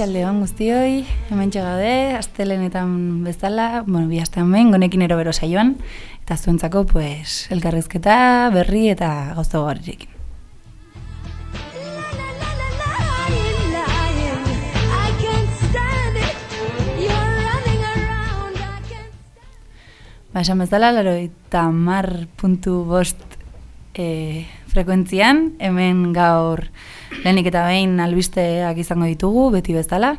Arratxaldeon guztioi, hemen txegade, astelenetan bezala, bueno, bi astean behin, gonekin erobero saioan, eta zuentzako, pues, elkarrizketa, berri eta gauza garirekin. Ba, esan bezala, laro eta mar puntu bost e, frekuentzian, hemen gaur lehenik eta behin albisteak izango ditugu, beti bezala.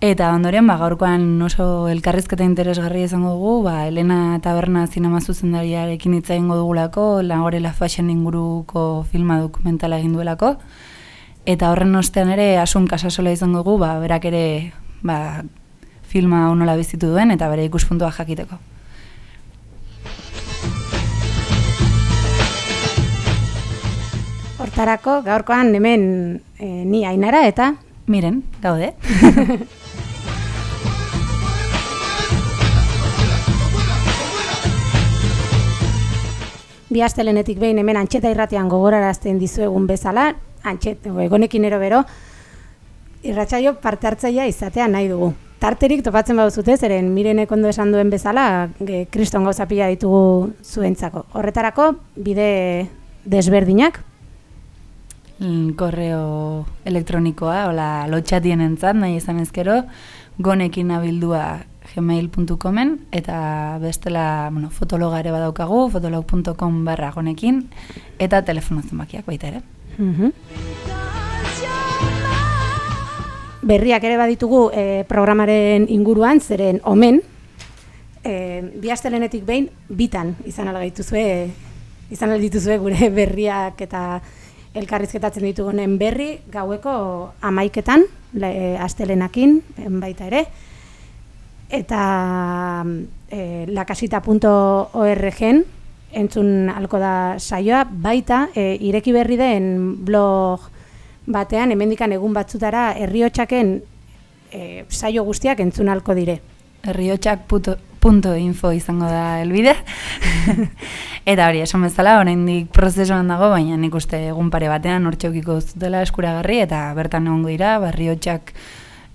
Eta ondoren, ba, gaurkoan oso elkarrizketa interesgarria izango dugu, ba, Elena Taberna zinema zuzendariarekin hitza ingo dugulako, Lagore La Fashion inguruko filma dokumentala egin duelako. Eta horren ostean ere, asun kasasola izango dugu, ba, berak ere ba, filma honola bizitu duen, eta bere ikuspuntua jakiteko. Hortarako, gaurkoan hemen e, ni ainara eta miren, gaude. Bi astelenetik behin hemen antxeta irratian gogorarazten dizuegun bezala, antxet, egonekin ero bero, irratxaio parte hartzaia izatea nahi dugu. Tarterik topatzen baduzute, zeren mirenek ondo esan duen bezala, kriston gauza pila ditugu zuentzako. Horretarako, bide desberdinak, korreo mm, elektronikoa, hola, lotxatien entzat, nahi izan ezkero, gonekin abildua gmail.comen, eta bestela, bueno, fotologa ere badaukagu, fotolog.com barra gonekin, eta telefono zenbakiak baita ere. Mm Berriak ere baditugu e, programaren inguruan, zeren omen, e, bi astelenetik behin, bitan izan algaituzue, izan aldituzue gure berriak eta elkarrizketatzen ditugunen berri gaueko amaiketan, le, astelenakin, baita ere, eta e, lakasita.org entzun alko da saioa, baita e, ireki berri den blog batean, hemendikan egun batzutara, herriotxaken e, saio guztiak entzun alko dire. Herriotxak.info izango da elbide. Eta hori, esan bezala, oraindik prozesuan dago, baina nik uste egun pare batean hortxokiko zutela eskuragarri, eta bertan egongo dira, berri hotxak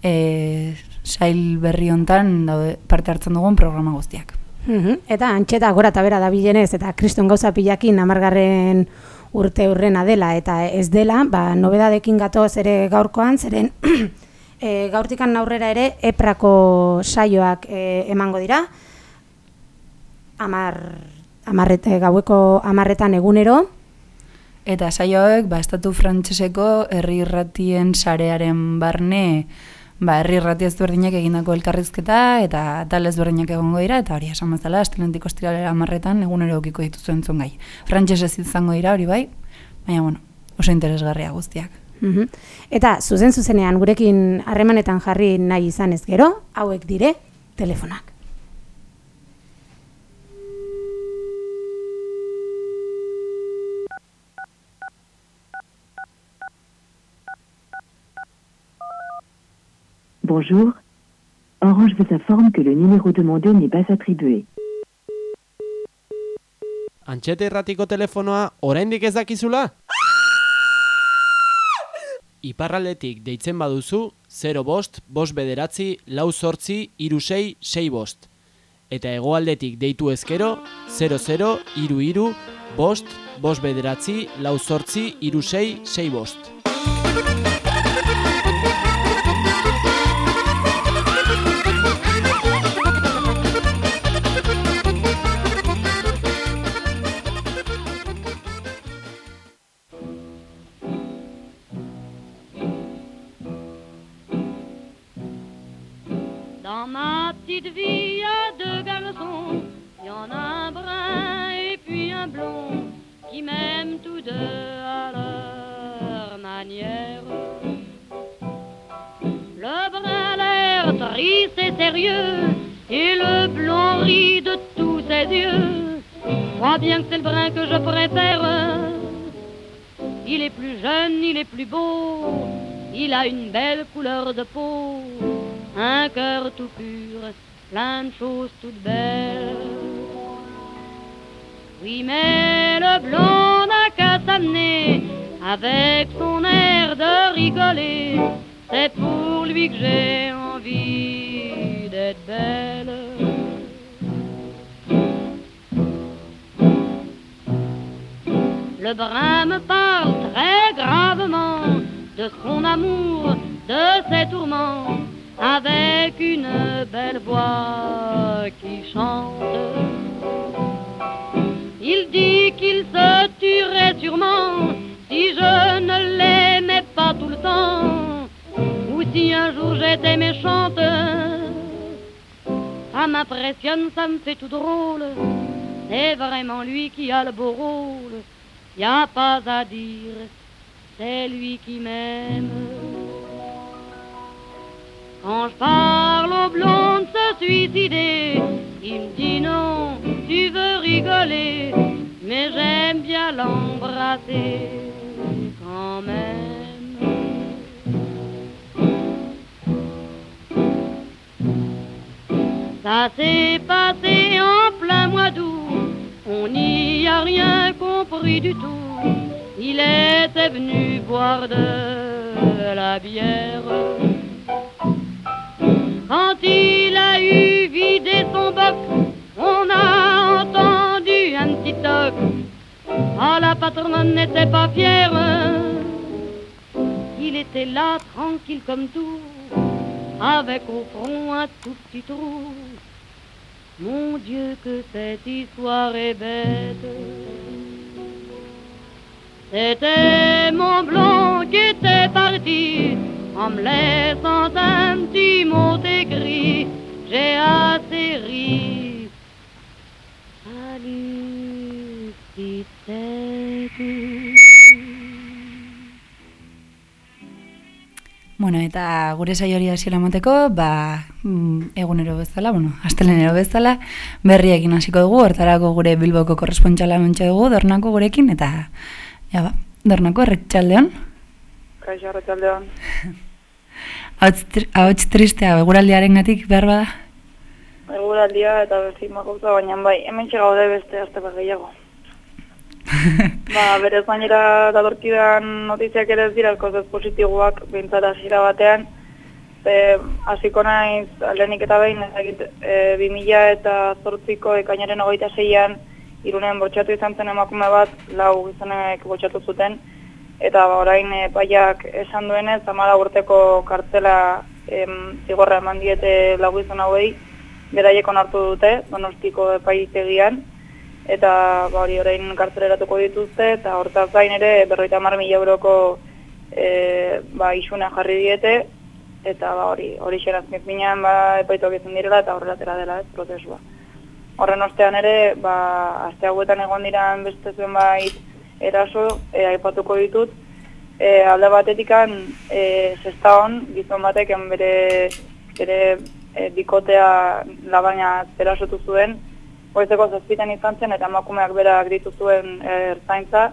e, sail berri hontan parte hartzen dugun programa guztiak. Eta antxeta gora eta bera da eta kriston gauza pilakin amargarren urte urrena dela, eta ez dela, ba, nobedadekin gatoz ere gaurkoan, zeren e, gaurtikan aurrera ere eprako saioak e, emango dira, amar amarrete, gaueko amarretan egunero. Eta saioek, ba, estatu frantseseko herri irratien sarearen barne, ba, herri irrati ezberdinak egindako elkarrizketa, eta tal ezberdinak egongo dira, eta hori esan mazala, estelentik ostiralera amarretan egunero okiko dituzu entzun gai. Frantsesez izango dira, hori bai, baina, bueno, oso interesgarria guztiak. Mm Eta, zuzen zuzenean, gurekin harremanetan jarri nahi izan ez gero, hauek dire, telefonak. Bonjour. Orange vous informe que le numéro demandé n'est pas attribué. Antxete erratiko telefonoa oraindik ez dakizula? Iparraldetik deitzen baduzu 0 bost, bost bederatzi, lau sortzi, irusei, sei bost. Eta hegoaldetik deitu ezkero 00, iru iru, bost, bost bederatzi, lau sortzi, irusei, sei bost. Petite vie, a deux garçons. Il y en a un brun et puis un blond qui m'aiment tous deux à leur manière. Le brun a l'air triste et sérieux et le blond rit de tous ses yeux. Crois bien que c'est le brun que je préfère. Il est plus jeune, il est plus beau, il a une belle couleur de peau un cœur tout pur, plein de choses toutes belles. Oui, mais le blond n'a qu'à s'amener avec son air de rigoler. c'est pour lui que j'ai envie d'être belle. Le brun me parle très gravement de son amour, de ses tourments, avec une belle voix qui chante. Il dit qu'il se tuerait sûrement si je ne l'aimais pas tout le temps, ou si un jour j'étais méchante. Ça m'impressionne, ça me fait tout drôle. C'est vraiment lui qui a le beau rôle. Y a pas à dire, c'est lui qui m'aime. Quand je parle au blond de se suicider, il me dit non, tu veux rigoler, mais j'aime bien l'embrasser quand même. Ça s'est passé en plein mois d'août, on n'y a rien compris du tout. Il était venu boire de la bière. Quand il a eu vidé son boc, on a entendu un petit toc. Ah, la patronne n'était pas fière. Il était là, tranquille comme tout, avec au front un tout petit trou. Mon Dieu, que cette histoire est bête. C'était mon en me laissant un petit mot écrit. J'ai assez ri. Salut, petite tête. Bueno, eta gure saiori hasiera emateko, ba, mm, egunero bezala, bueno, astelenero bezala, berriekin hasiko dugu, hortarako gure Bilboko korrespontxala mentxe dugu, dornako gurekin, eta, ja ba, dornako erretxaldeon, Kaixo, arratsaldeon. ahots tristea beguraldiaren gatik behar bada. Eguraldia eta bezi makauza, baina bai, hemen gaude beste azte gehiago. ba, berez gainera datorkidan notiziak ere ez dira kozez positiboak bintzat hasiera batean. Ze, hasiko naiz, lehenik eta behin, ezagit, e, 2000 eta zortziko ekainaren hogeita zeian, irunen bortxatu izan zen emakume bat, lau gizonek bortxatu zuten, eta ba, orain e, paiak esan duenez, amala urteko kartzela zigorra eman diete lau gizon hauei, beraiek onartu dute, donostiko epaitegian, eta ba, hori orain kartzeleratuko dituzte, eta hortaz gain ere berroita mar mila euroko e, ba, isuna jarri diete, eta ba, hori hori xerazkin finean ba, epaituak izan direla, eta horrela atera dela ez prozesua. Horren ostean ere, ba, aste hauetan egon diran beste zenbait eraso, e, aipatuko ditut, e, alde batetikan e, zestaon, gizon batek bere, bere e, bikotea labaina erasotu zuen, goizeko zazpitan izan zen, eta emakumeak berak ditu zuen e, ertzaintza,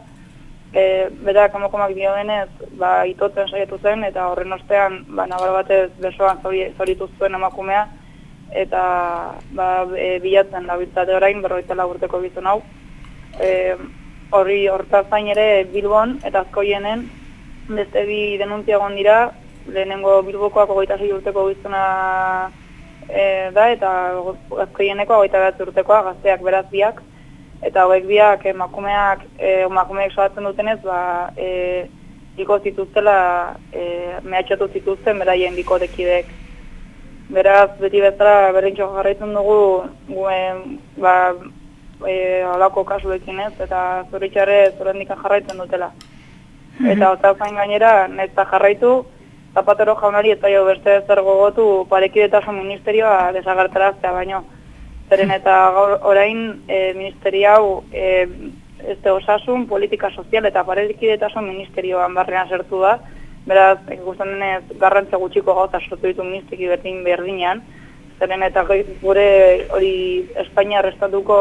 e, berak emakumeak dioenez, ba, itotzen saiatu zen, eta horren ostean, ba, nabar batez besoan zori, zoritu zuen emakumea, eta ba, e, bilatzen dabiltzate orain, berroita urteko gizon hau. E, horri hortaz zain ere Bilbon eta azkoienen beste bi denuntzia egon dira, lehenengo Bilbokoak ogeita sei urteko gizona e, da, eta azkoieneko ogeita bat urtekoa gazteak beraz biak, eta hauek biak emakumeak, e, emakumeak soatzen dutenez, ba, e, diko zituztela, e, mehatxatu zituzten beraien dikotekidek. Beraz, beti bezala berrintxo jarraitzen dugu, guen, ba, e, alako kasuekin ez, eta zoritxarre zorendikan jarraitzen dutela. Eta eta zain gainera, neta jarraitu, Zapatero jaunari eta jo beste zer gogotu parekidetasun ministerioa desagertaraztea baino. Zeren eta gaur orain e, ministeri hau e, este osasun, politika sozial eta parekidetasun ministerioan barrean sartu da. Beraz, ikusten denez garrantza gutxiko gauza sortu ditu ministeri berdin berdinean. Zeren eta gure hori Espainia restatuko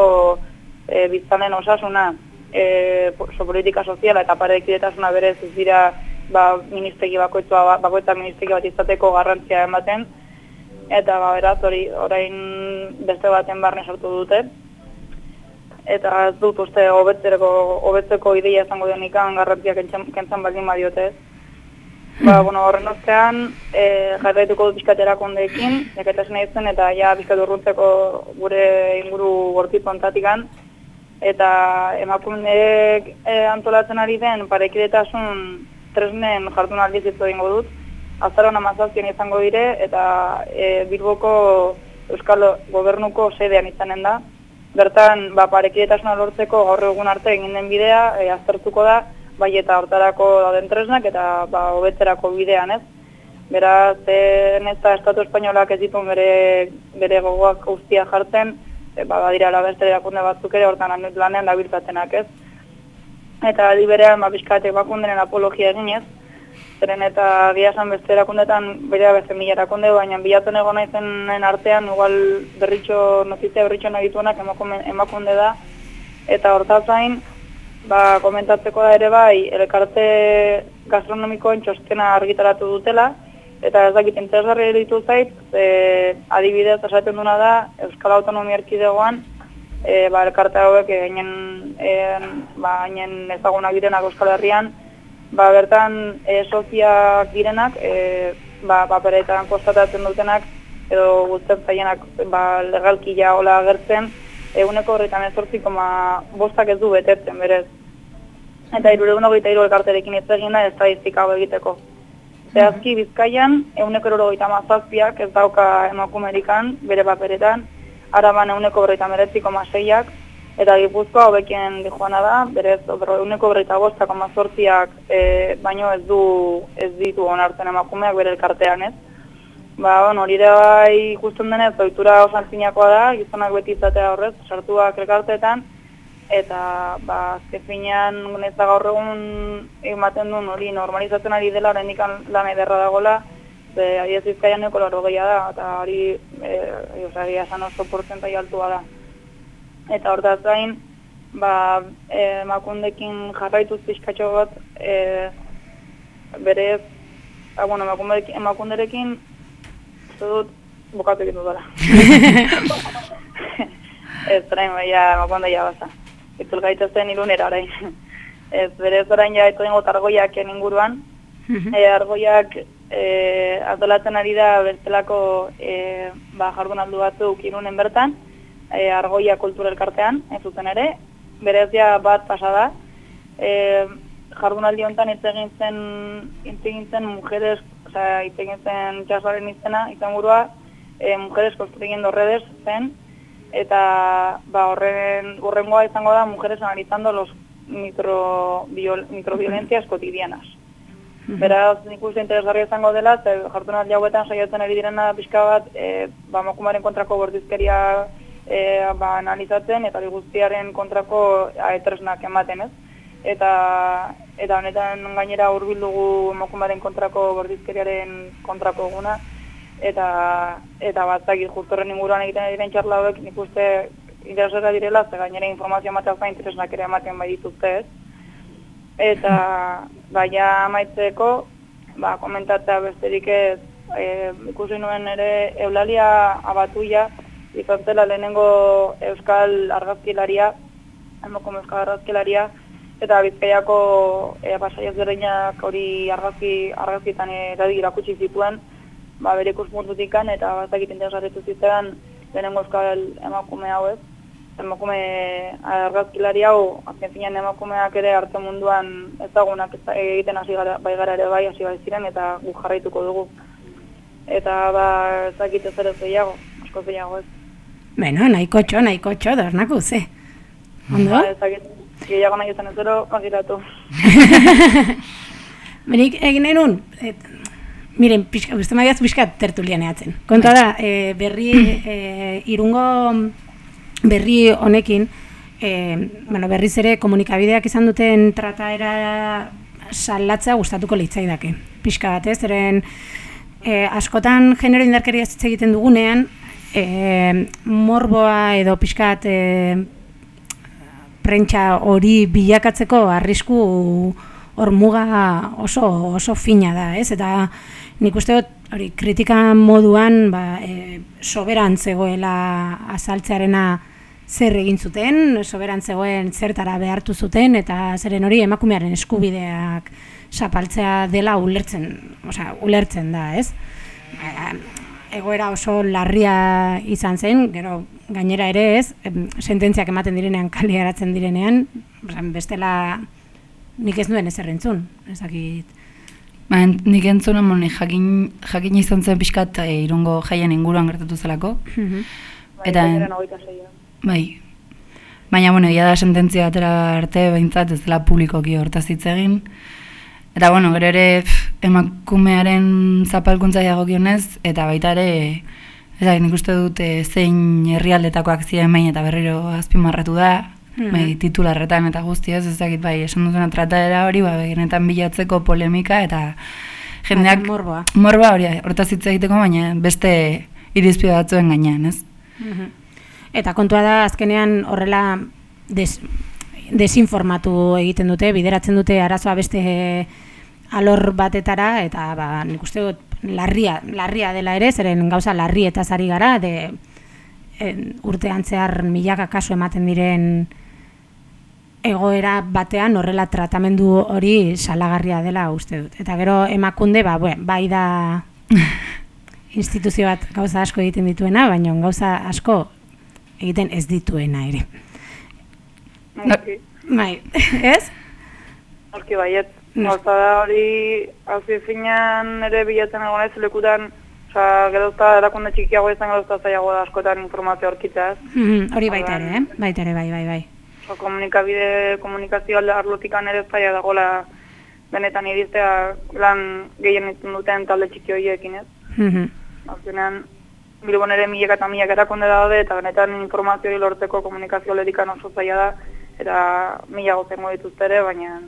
e, biztanen osasuna, e, so, politika soziala eta parekidetasuna berez ez dira ba, ministegi bakoitza, bakoitza ministegi bat izateko garrantzia ematen, eta ba, beraz hori orain beste baten barne sartu dute. Eta ez dut uste hobetzeko, hobetzeko ideia izango denikan garrantzia kentzan baldin badiote. Ba, bueno, horren ostean, e, jarraituko dut pixkat erakundeekin, jaketasen zen eta ja pixkat urruntzeko gure inguru gortip ontatikan. Eta emakumeek e, antolatzen ari den parekidetasun tresnen jardun aldiz hitz egingo dut. Azaron amazazien izango dire eta e, Bilboko Euskal Gobernuko sedean izanen da. Bertan, ba, parekidetasuna lortzeko gaur egun arte egin den bidea, e, aztertuko da, bai eta hortarako dauden tresnak eta ba, hobetzerako bidean, ez? Beraz, e, nesta Estatu Espainolak ez ditu bere, bere gogoak guztia jartzen, e, ba, badira labeste erakunde batzuk ere hortan lanean dabiltzatenak, ez? Eta aldi berean, ba, bizkate bakundenen apologia eginez, zeren eta biasan beste erakundetan bere beste mila erakunde, baina bilatzen egon naizenen artean, igual berritxo, notizia berritxo nahi dituenak emakunde, da, eta hortaz gain, ba, komentatzeko da ere bai, elkarte gastronomikoen txostena argitaratu dutela, eta ez dakit interesgarri ditu zait, e, adibidez esaten duna da, Euskal Autonomia Erkidegoan, e, ba, elkarte hauek eginen e, ba, ezagunak direnak Euskal Herrian, ba, bertan e, soziak direnak, e, ba, paperetan kostatatzen dutenak, edo guztzen zaienak ba, legalki ja hola agertzen, eguneko horretan ez koma bostak ez du betetzen, berez. Eta iruregun hogeita iru elkarterekin ez egin da estadistika egiteko. Zehazki bizkaian, eguneko erogeita mazazpiak ez dauka emakumerikan, bere paperetan, araban eguneko berreita meretziko maseiak, eta gipuzkoa hobekien dijoana da, berez eguneko berreita bostak amazortziak e, baino ez du ez ditu onartzen emakumeak bere elkartean ez. Ba, on, hori da bai ikusten denez, oitura osan zinakoa da, gizonak beti izatea horrez, sartuak elkarteetan, eta ba, azkefinean ez da gaur egun ematen duen hori normalizatzen ari dela, horrendik lan ederra dagoela, ze adiez bizkaian neko laro da, eta hori e, e, esan oso porzentai altua da. Eta hor da zain, ba, e, makundekin jarraituz pixkatxo bat, e, berez, ah, bueno, emakunderekin dut bukatu egin dudala. ez, orain, baina, emakunde ja baza. Itzul gaitezen ilunera, orain. ez, berez, orain, ja, dingot argoiak inguruan. e, argoiak e, adolatzen ari da bestelako e, ba, jardun aldu batzuk irunen bertan, e, argoia kultura elkartean, ez zuten ere, berezia bat pasa da. E, jardunaldi honetan hitz egin zen, hitz egin zen mujeres sea, hitz egin zen txasbaren izena, izan burua, e, mujeres construyendo redes zen, eta ba, horren, horrengoa izango da, mujeres analizando los micro, biol, microviolencias cotidianas. Beraz, nik uste interesgarria izango dela, ze jartunan jauetan saiatzen ari direna pixka bat, e, ba, mokumaren kontrako bordizkeria e, ba, analizatzen, eta guztiaren kontrako aetresnak ematen, ez? eta eta honetan gainera hurbildugu emakumaren kontrako gordizkeriaren kontrako eguna eta eta batzakit justorren inguruan egiten diren txarla hauek nik uste interesera direla, ze gainera informazio ematea zain interesnak ere ematen bai dituzte ez. Eta baina amaitzeko, ba, komentatzea besterik ez, e, ikusi nuen ere eulalia abatuia, izan zela lehenengo euskal argazkilaria, emoko euskal argazkilaria, eta bizkaiako e, pasaiak hori argazki, argazkitan eradi irakutsi zituen, ba, bere ikuspuntutikan eta bazakit interesgarritu zitean lehenengo euskal emakume hau ez. Emakume argazkilari hau, azken finean emakumeak ere arte munduan ezagunak egiten hasi gara, bai gara ere bai hasi bai ziren eta gu jarraituko dugu. Eta ba, ezakit ez ere zeiago, asko zeiago ez. Bueno, nahiko txo, nahiko txo, dornako ze. Ondo? Ba, ezakit, gehiago nahi izan ez zero, magiratu. Benik, egin erun, miren, pixka, uste magiaz pixka tertulian eatzen. Konta da, e, berri, e, irungo berri honekin, e, bueno, berriz ere komunikabideak izan duten trataera salatzea gustatuko dake. Pixka bat, ez, eren e, askotan genero indarkeria egiten dugunean, e, morboa edo pixkat e, prentsa hori bilakatzeko arrisku hor muga oso, oso fina da, ez? Eta nik uste dut hori kritika moduan ba, e, soberan zegoela azaltzearena zer egin zuten, soberan zegoen zertara behartu zuten, eta zeren hori emakumearen eskubideak zapaltzea dela ulertzen, osea, ulertzen da, ez? Ba, egoera oso larria izan zen, gero gainera ere ez, sententziak ematen direnean, kaliaratzen direnean, bestela nik ez nuen ezer entzun, ezakit. Ba, nik entzun amon, jakin, jakin izan zen pixkat e, irungo jaien inguruan gertatu zelako. Mhm. Eta- seia. Bai. Baina, bueno, ia da sententzia atera arte behintzat ez dela publikoki hortaz hitz egin. Eta, bueno, gero ere emakumearen zapalkuntza dagokionez eta baita ere, ez da, nik uste dut eh, zein herrialdetakoak ziren behin eta berriro azpimarratu da, Mhm. bai, titularretan eta guztiaz, ez dakit, bai, esan dutena trataera hori, ba, benetan bilatzeko polemika eta jendeak... morboa. Morboa hori, hortaz hitz egiteko, baina beste irizpide batzuen gainean, ez? Mhm. Eta kontua da azkenean horrela des, desinformatu egiten dute, bideratzen dute arazoa beste alor batetara eta ba, nik uste dut larria, larria dela ere, zeren gauza larri eta zari gara, de en, urtean zehar milaka kasu ematen diren egoera batean horrela tratamendu hori salagarria dela uste dut. Eta gero emakunde, ba, buen, bai da instituzio bat gauza asko egiten dituena, baina gauza asko egiten ez dituena ere. Noski, Bai, ez? noski baiet. Noski. Gauza da hori, hauzi finean ere bilatzen egon ez lekutan, oza, gerozta erakunde txikiago izan gerozta zailago da askotan informazio aurkitzea ez. Mhm, Hori baita ere, eh? Baita ere, bai, bai, bai. Oso, komunikabide, komunikazio alde arlotikan ere zaila dagoela benetan iriztea lan gehien izan duten talde txiki horiekin ez. Mhm. Azkenean, Bilbon ere milaka eta milaka erakunde daude eta benetan informazio lortzeko komunikazio ledikan oso zaila da eta mila gozengo dituzte ere, baina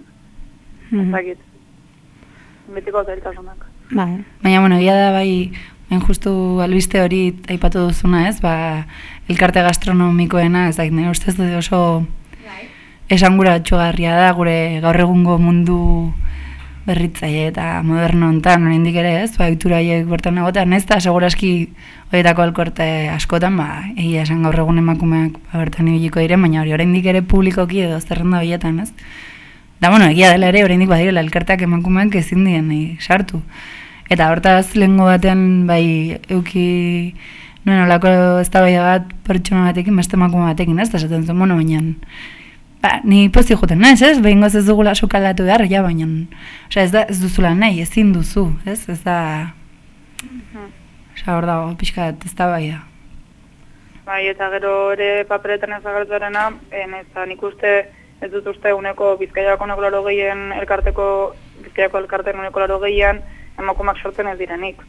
Mhm. ez dakit. Betiko zailtasunak. Bai. Baina, bueno, egia da bai, hain justu albiste hori aipatu duzuna, ez? Ba, elkarte gastronomikoena, ez dakit, nire ustez dut oso esangura txugarria da gure gaur egungo mundu berritzaile eta moderno hontan oraindik ere, ez? Ba, ohitura haiek bertan egotean, ez da segurazki horietako alkorte askotan, ba, egia esan gaur egun emakumeak ba, bertan ibiliko dire, baina hori oraindik ere publikoki edo zerrenda horietan, ez? Da, bueno, egia dela ere, oraindik badirela elkarteak emakumeak ezin dien sartu. Eta hortaz lehengo batean bai euki nuen olako eztabaida bat pertsona batekin, beste emakume batekin, ez? Da esaten zen, bueno, baina ba, ni pozik joten naiz, ez? Behingoz ez dugula sukalatu behar, ja, baina osea, ez, da, ez duzula nahi, ezin duzu, ez? Ez da... Osea, hor dago, pixka bat eztabaida. Bai, eta gero ere paperetan ez agertzarena, en ez nik uste ez dut uste uneko bizkaiako uneko laro gehien elkarteko, bizkaiako elkarten uneko laro gehien emakumak sortzen ez direnik.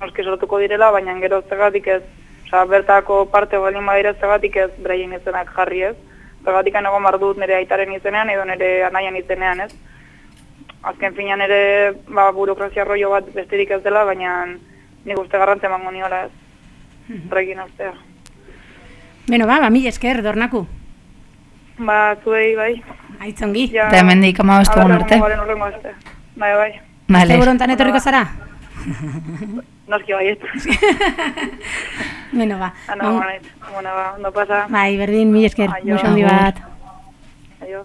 Noski sortuko direla, baina gero zegatik ez, osea, bertako parte baldin badira zegatik ez beraien izenak jarri ez. Zegatik egon behar dut nire aitaren izenean edo nire anaian izenean ez. Azken finean ere, ba, burokrazia rollo bat besterik ez dela, baina nik uste garrantze emango niola ez. Horrekin ustea. Beno, ba, ba, mil esker, dornaku. Ba, zuei, bai. Aitzongi. Ja, Eta hemendik egun arte. Bai, bai. Vale. Seguro hontan etorriko zara? Noski baiet. Beno, ba. Ana, On- bueno, bueno, ba, ondo pasa. Bai, berdin, mil esker, Aio. muso handi bat. Aio.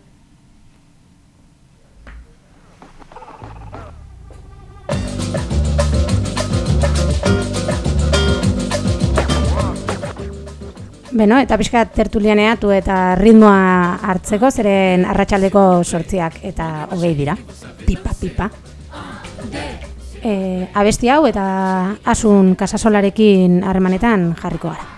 Beno, eta pixka tertulianeatu eta ritmoa hartzeko, zeren arratsaldeko sortziak eta hogei dira. Pipa, pipa. E, abesti hau eta asun kasasolarekin harremanetan jarriko gara.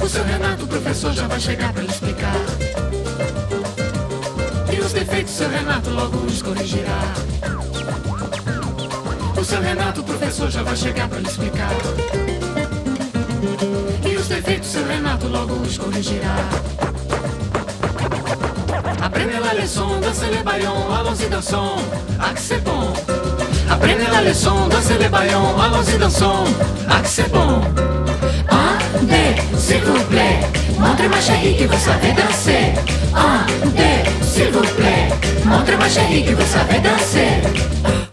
O seu Renato, professor já vai chegar pra explicar. Os defeitos, seu Renato logo os corrigirá. O seu Renato, o professor já vai chegar pra lhe explicar. E os defeitos, seu Renato logo os corrigirá. Aprende la leçon, danse le baillon, allons-y dansons, ah que c'est bon. Aprende la leçon, danse le baillon, allons-y dansons, ah que c'est bon. Un, deux, s'il vous plaît, montrez ma chérie que vous savez danser. Un, deux, s'il vous plaît, Montre-moi chérie que vous savez danser.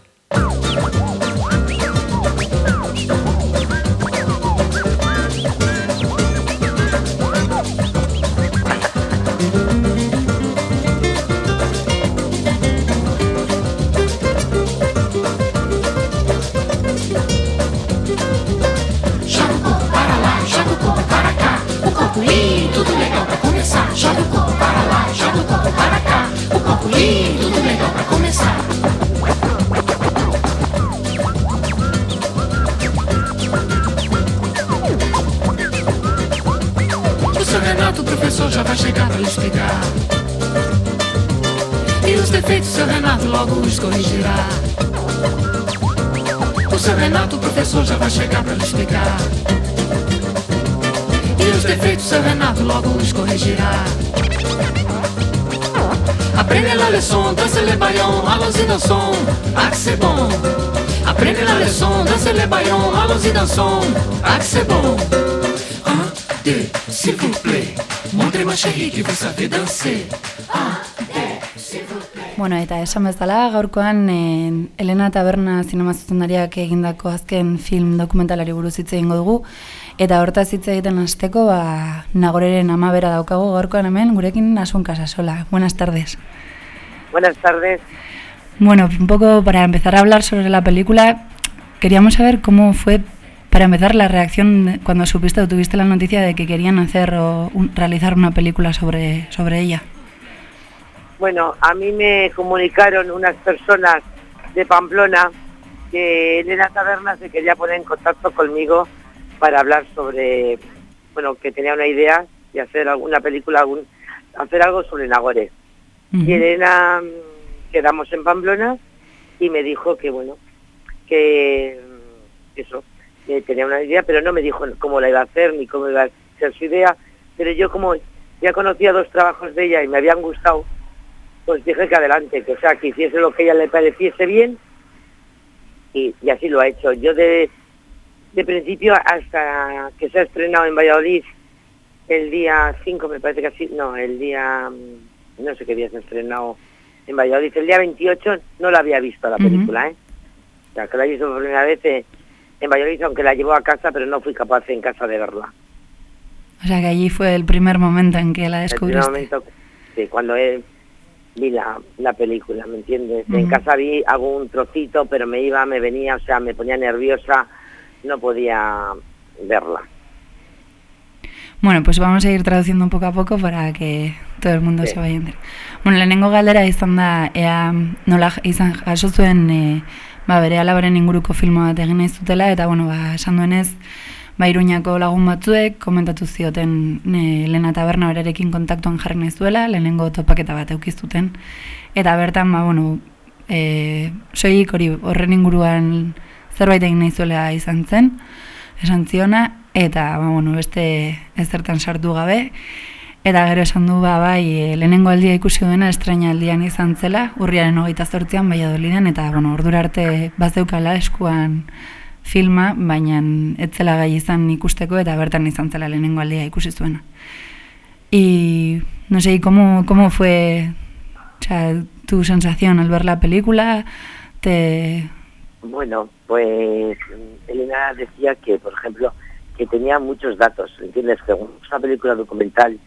Seu Renato logo os corrigirá. Aprende la leçon, danse le baillon, allons-y dansons, ah que c'est bon. Aprende la leçon, danse le baillon, allons-y dansons, ah que c'est bon. Un, deux, s'il vous plaît, montrez-moi chérie que vous savez danser. Un. Bueno, eta esan bezala, gaurkoan eh, Elena Taberna zinema zuzendariak egindako azken film dokumentalari buruz hitz egingo dugu, eta hortaz hitz egiten hasteko ba, nagoreren amabera daukagu gaurkoan hemen, gurekin Asun Casasola. Buenas tardes. Buenas tardes. Bueno, un poco para empezar a hablar sobre la película, queríamos saber cómo fue, para empezar, la reacción cuando supiste o tuviste la noticia de que querían hacer o un- realizar una película sobre, sobre ella. Bueno, a mí me comunicaron unas personas de Pamplona que Elena Taberna se quería poner en contacto conmigo para hablar sobre, bueno, que tenía una idea de hacer alguna película, algún, hacer algo sobre Nagore. Y Elena mm, quedamos en Pamplona y me dijo que, bueno, que mm, eso, que tenía una idea, pero no me dijo cómo la iba a hacer ni cómo iba a ser su idea. Pero yo como ya conocía dos trabajos de ella y me habían gustado, pues dije que adelante, que o sea, que hiciese lo que a ella le pareciese bien y, y así lo ha hecho. Yo de, de principio hasta que se ha estrenado en Valladolid el día 5, me parece que así, no, el día, mm, no sé qué día se ha estrenado en Valladolid, el día 28 no la había visto la película, ¿eh? O sea, que la he visto por primera vez eh, en Valladolid, aunque la llevó a casa, pero no fui capaz en casa de verla. O sea que allí fue el primer momento en que la El primer descubriste. momento, sí, cuando eh, vi la, la película, ¿me entiendes? En casa vi algún trocito, pero me iba, me venía, o sea, me ponía nerviosa, no podía verla. Bueno, pues vamos a ir traduciendo un poco a poco para que todo el mundo Sí. se vaya entero. Bueno, lehenengo galdera izan da, ea nola izan jaso zuen e, ba, bere alabaren inguruko filma bat egin nahi zutela, eta bueno, ba, esan duenez, ba, Iruñako lagun batzuek komentatu zioten e, Lena Taberna berarekin kontaktuan jarri nahi zuela, lehenengo topaketa bat eukiztuten. Eta bertan, ba, bueno, e, soilik hori horren inguruan zerbait egin nahi zuela izan zen, esan ziona, eta ba, bueno, beste ezertan sartu gabe, eta gero esan du ba, bai, e, lehenengo aldia ikusi duena estraina aldian izan zela, urriaren hogeita zortzian Valladoliden, eta bueno, ordura arte bazeukala eskuan filma, baina etzela gai izan ikusteko, eta bertan izan zela lehenengo aldia ikusi zuena. Y no sé, ¿y ¿cómo, cómo fue o sea, tu sensación al ver la película? ¿Te, Bueno, pues Elena decía que, por ejemplo, que tenía muchos datos, ¿entiendes? Que es una película documental,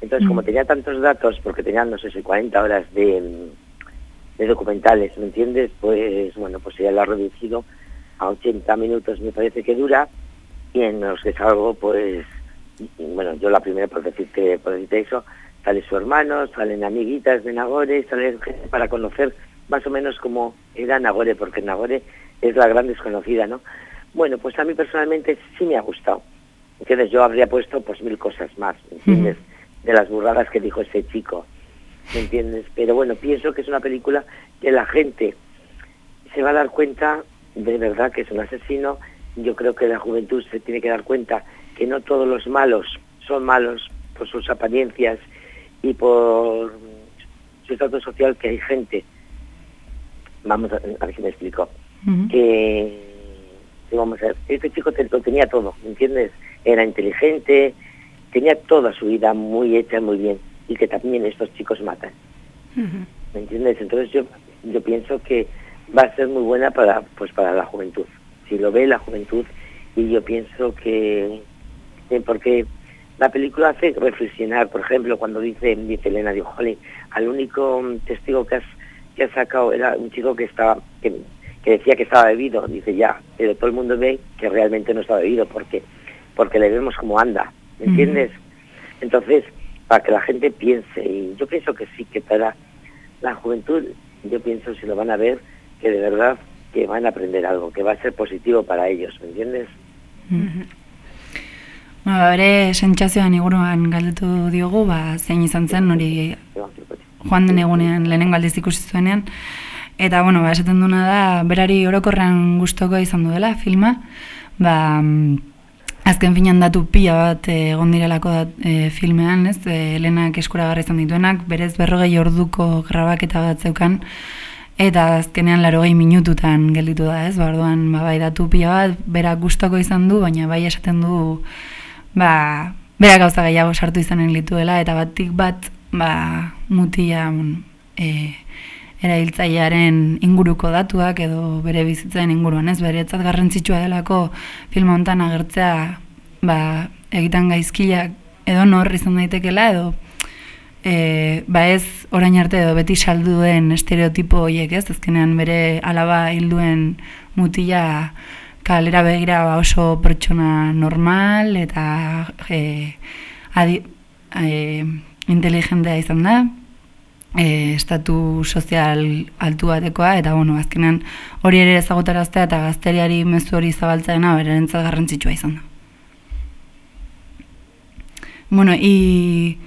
entonces como Mm. tenía tantos datos, porque tenía, no sé si 40 horas de, de documentales, ¿me entiendes? Pues bueno, pues ella lo ha reducido a 80 minutos, me parece que dura, y en los que salgo, pues, y- bueno, yo la primera, por decirte, por decirte eso, sale su hermano, salen amiguitas de Nagore, sale gente para conocer más o menos cómo era Nagore, porque Nagore es la gran desconocida, ¿no? Bueno, pues a mí personalmente sí me ha gustado. ¿Entiendes? Yo habría puesto pues mil cosas más, ¿me ¿entiendes? De las burradas que dijo ese chico, ¿me entiendes? Pero bueno, pienso que es una película que la gente se va a dar cuenta de verdad que es un asesino. Yo creo que la juventud se tiene que dar cuenta que no todos los malos son malos por sus apariencias y por su estatus social, que hay gente, vamos a, a ver si me explico, Que, que vamos a ver, este chico te- lo tenía todo, ¿me entiendes? Era inteligente, tenía toda su vida muy hecha, muy bien, y que también estos chicos matan. ¿Me entiendes? Entonces yo, yo pienso que va a ser muy buena para, pues para la juventud. Si lo ve la juventud, y yo pienso que, que porque la película hace reflexionar, por ejemplo, cuando dice, dice Elena, dijo, al único mm, testigo que has, que has sacado era un chico que estaba, que, que decía que estaba bebido, dice ya, pero todo el mundo ve que realmente no estaba bebido, porque, porque le vemos como anda, ¿me entiendes? Entonces, para que la gente piense, y yo pienso que sí, que para la juventud, yo pienso si lo van a ver, que de verdad que van a aprender algo, que va a ser positivo para ellos, ¿me entiendes? Ba, bere sentsazioan inguruan galdetu diogu, ba, zein izan zen hori joan den egunean lehenengo aldiz ikusi zuenean. Eta, bueno, ba, esaten duna da, berari orokorrean gustoko izan duela filma, ba, azken finan datu pila bat egon direlako dat, eh, filmean, ez, eh, Helenak eskuragarri izan dituenak, berez berrogei orduko grabaketa bat zeukan, eta azkenean larogei minututan gelditu da, ez, ba, orduan, ba, bai datu pila bat, berak gustoko izan du, baina bai esaten du, ba, berak gauza gehiago sartu izanen lituela, eta batik bat, ba, mutia, e, erailtzailearen inguruko datuak edo bere bizitzaren inguruan, ez? Beretzat garrantzitsua delako film hontan agertzea ba, egiten gaizkilak edo nor izan daitekela edo e, ba ez orain arte edo beti saldu den estereotipo horiek ez, azkenean bere alaba hilduen mutila kalera begira ba oso pertsona normal eta e, adi, e, inteligentea izan da, e, estatu sozial altu batekoa, eta bueno, azkenean hori ere ezagutaraztea eta gazteriari mezu hori zabaltzaena berentzat garrantzitsua izan da. Bueno, y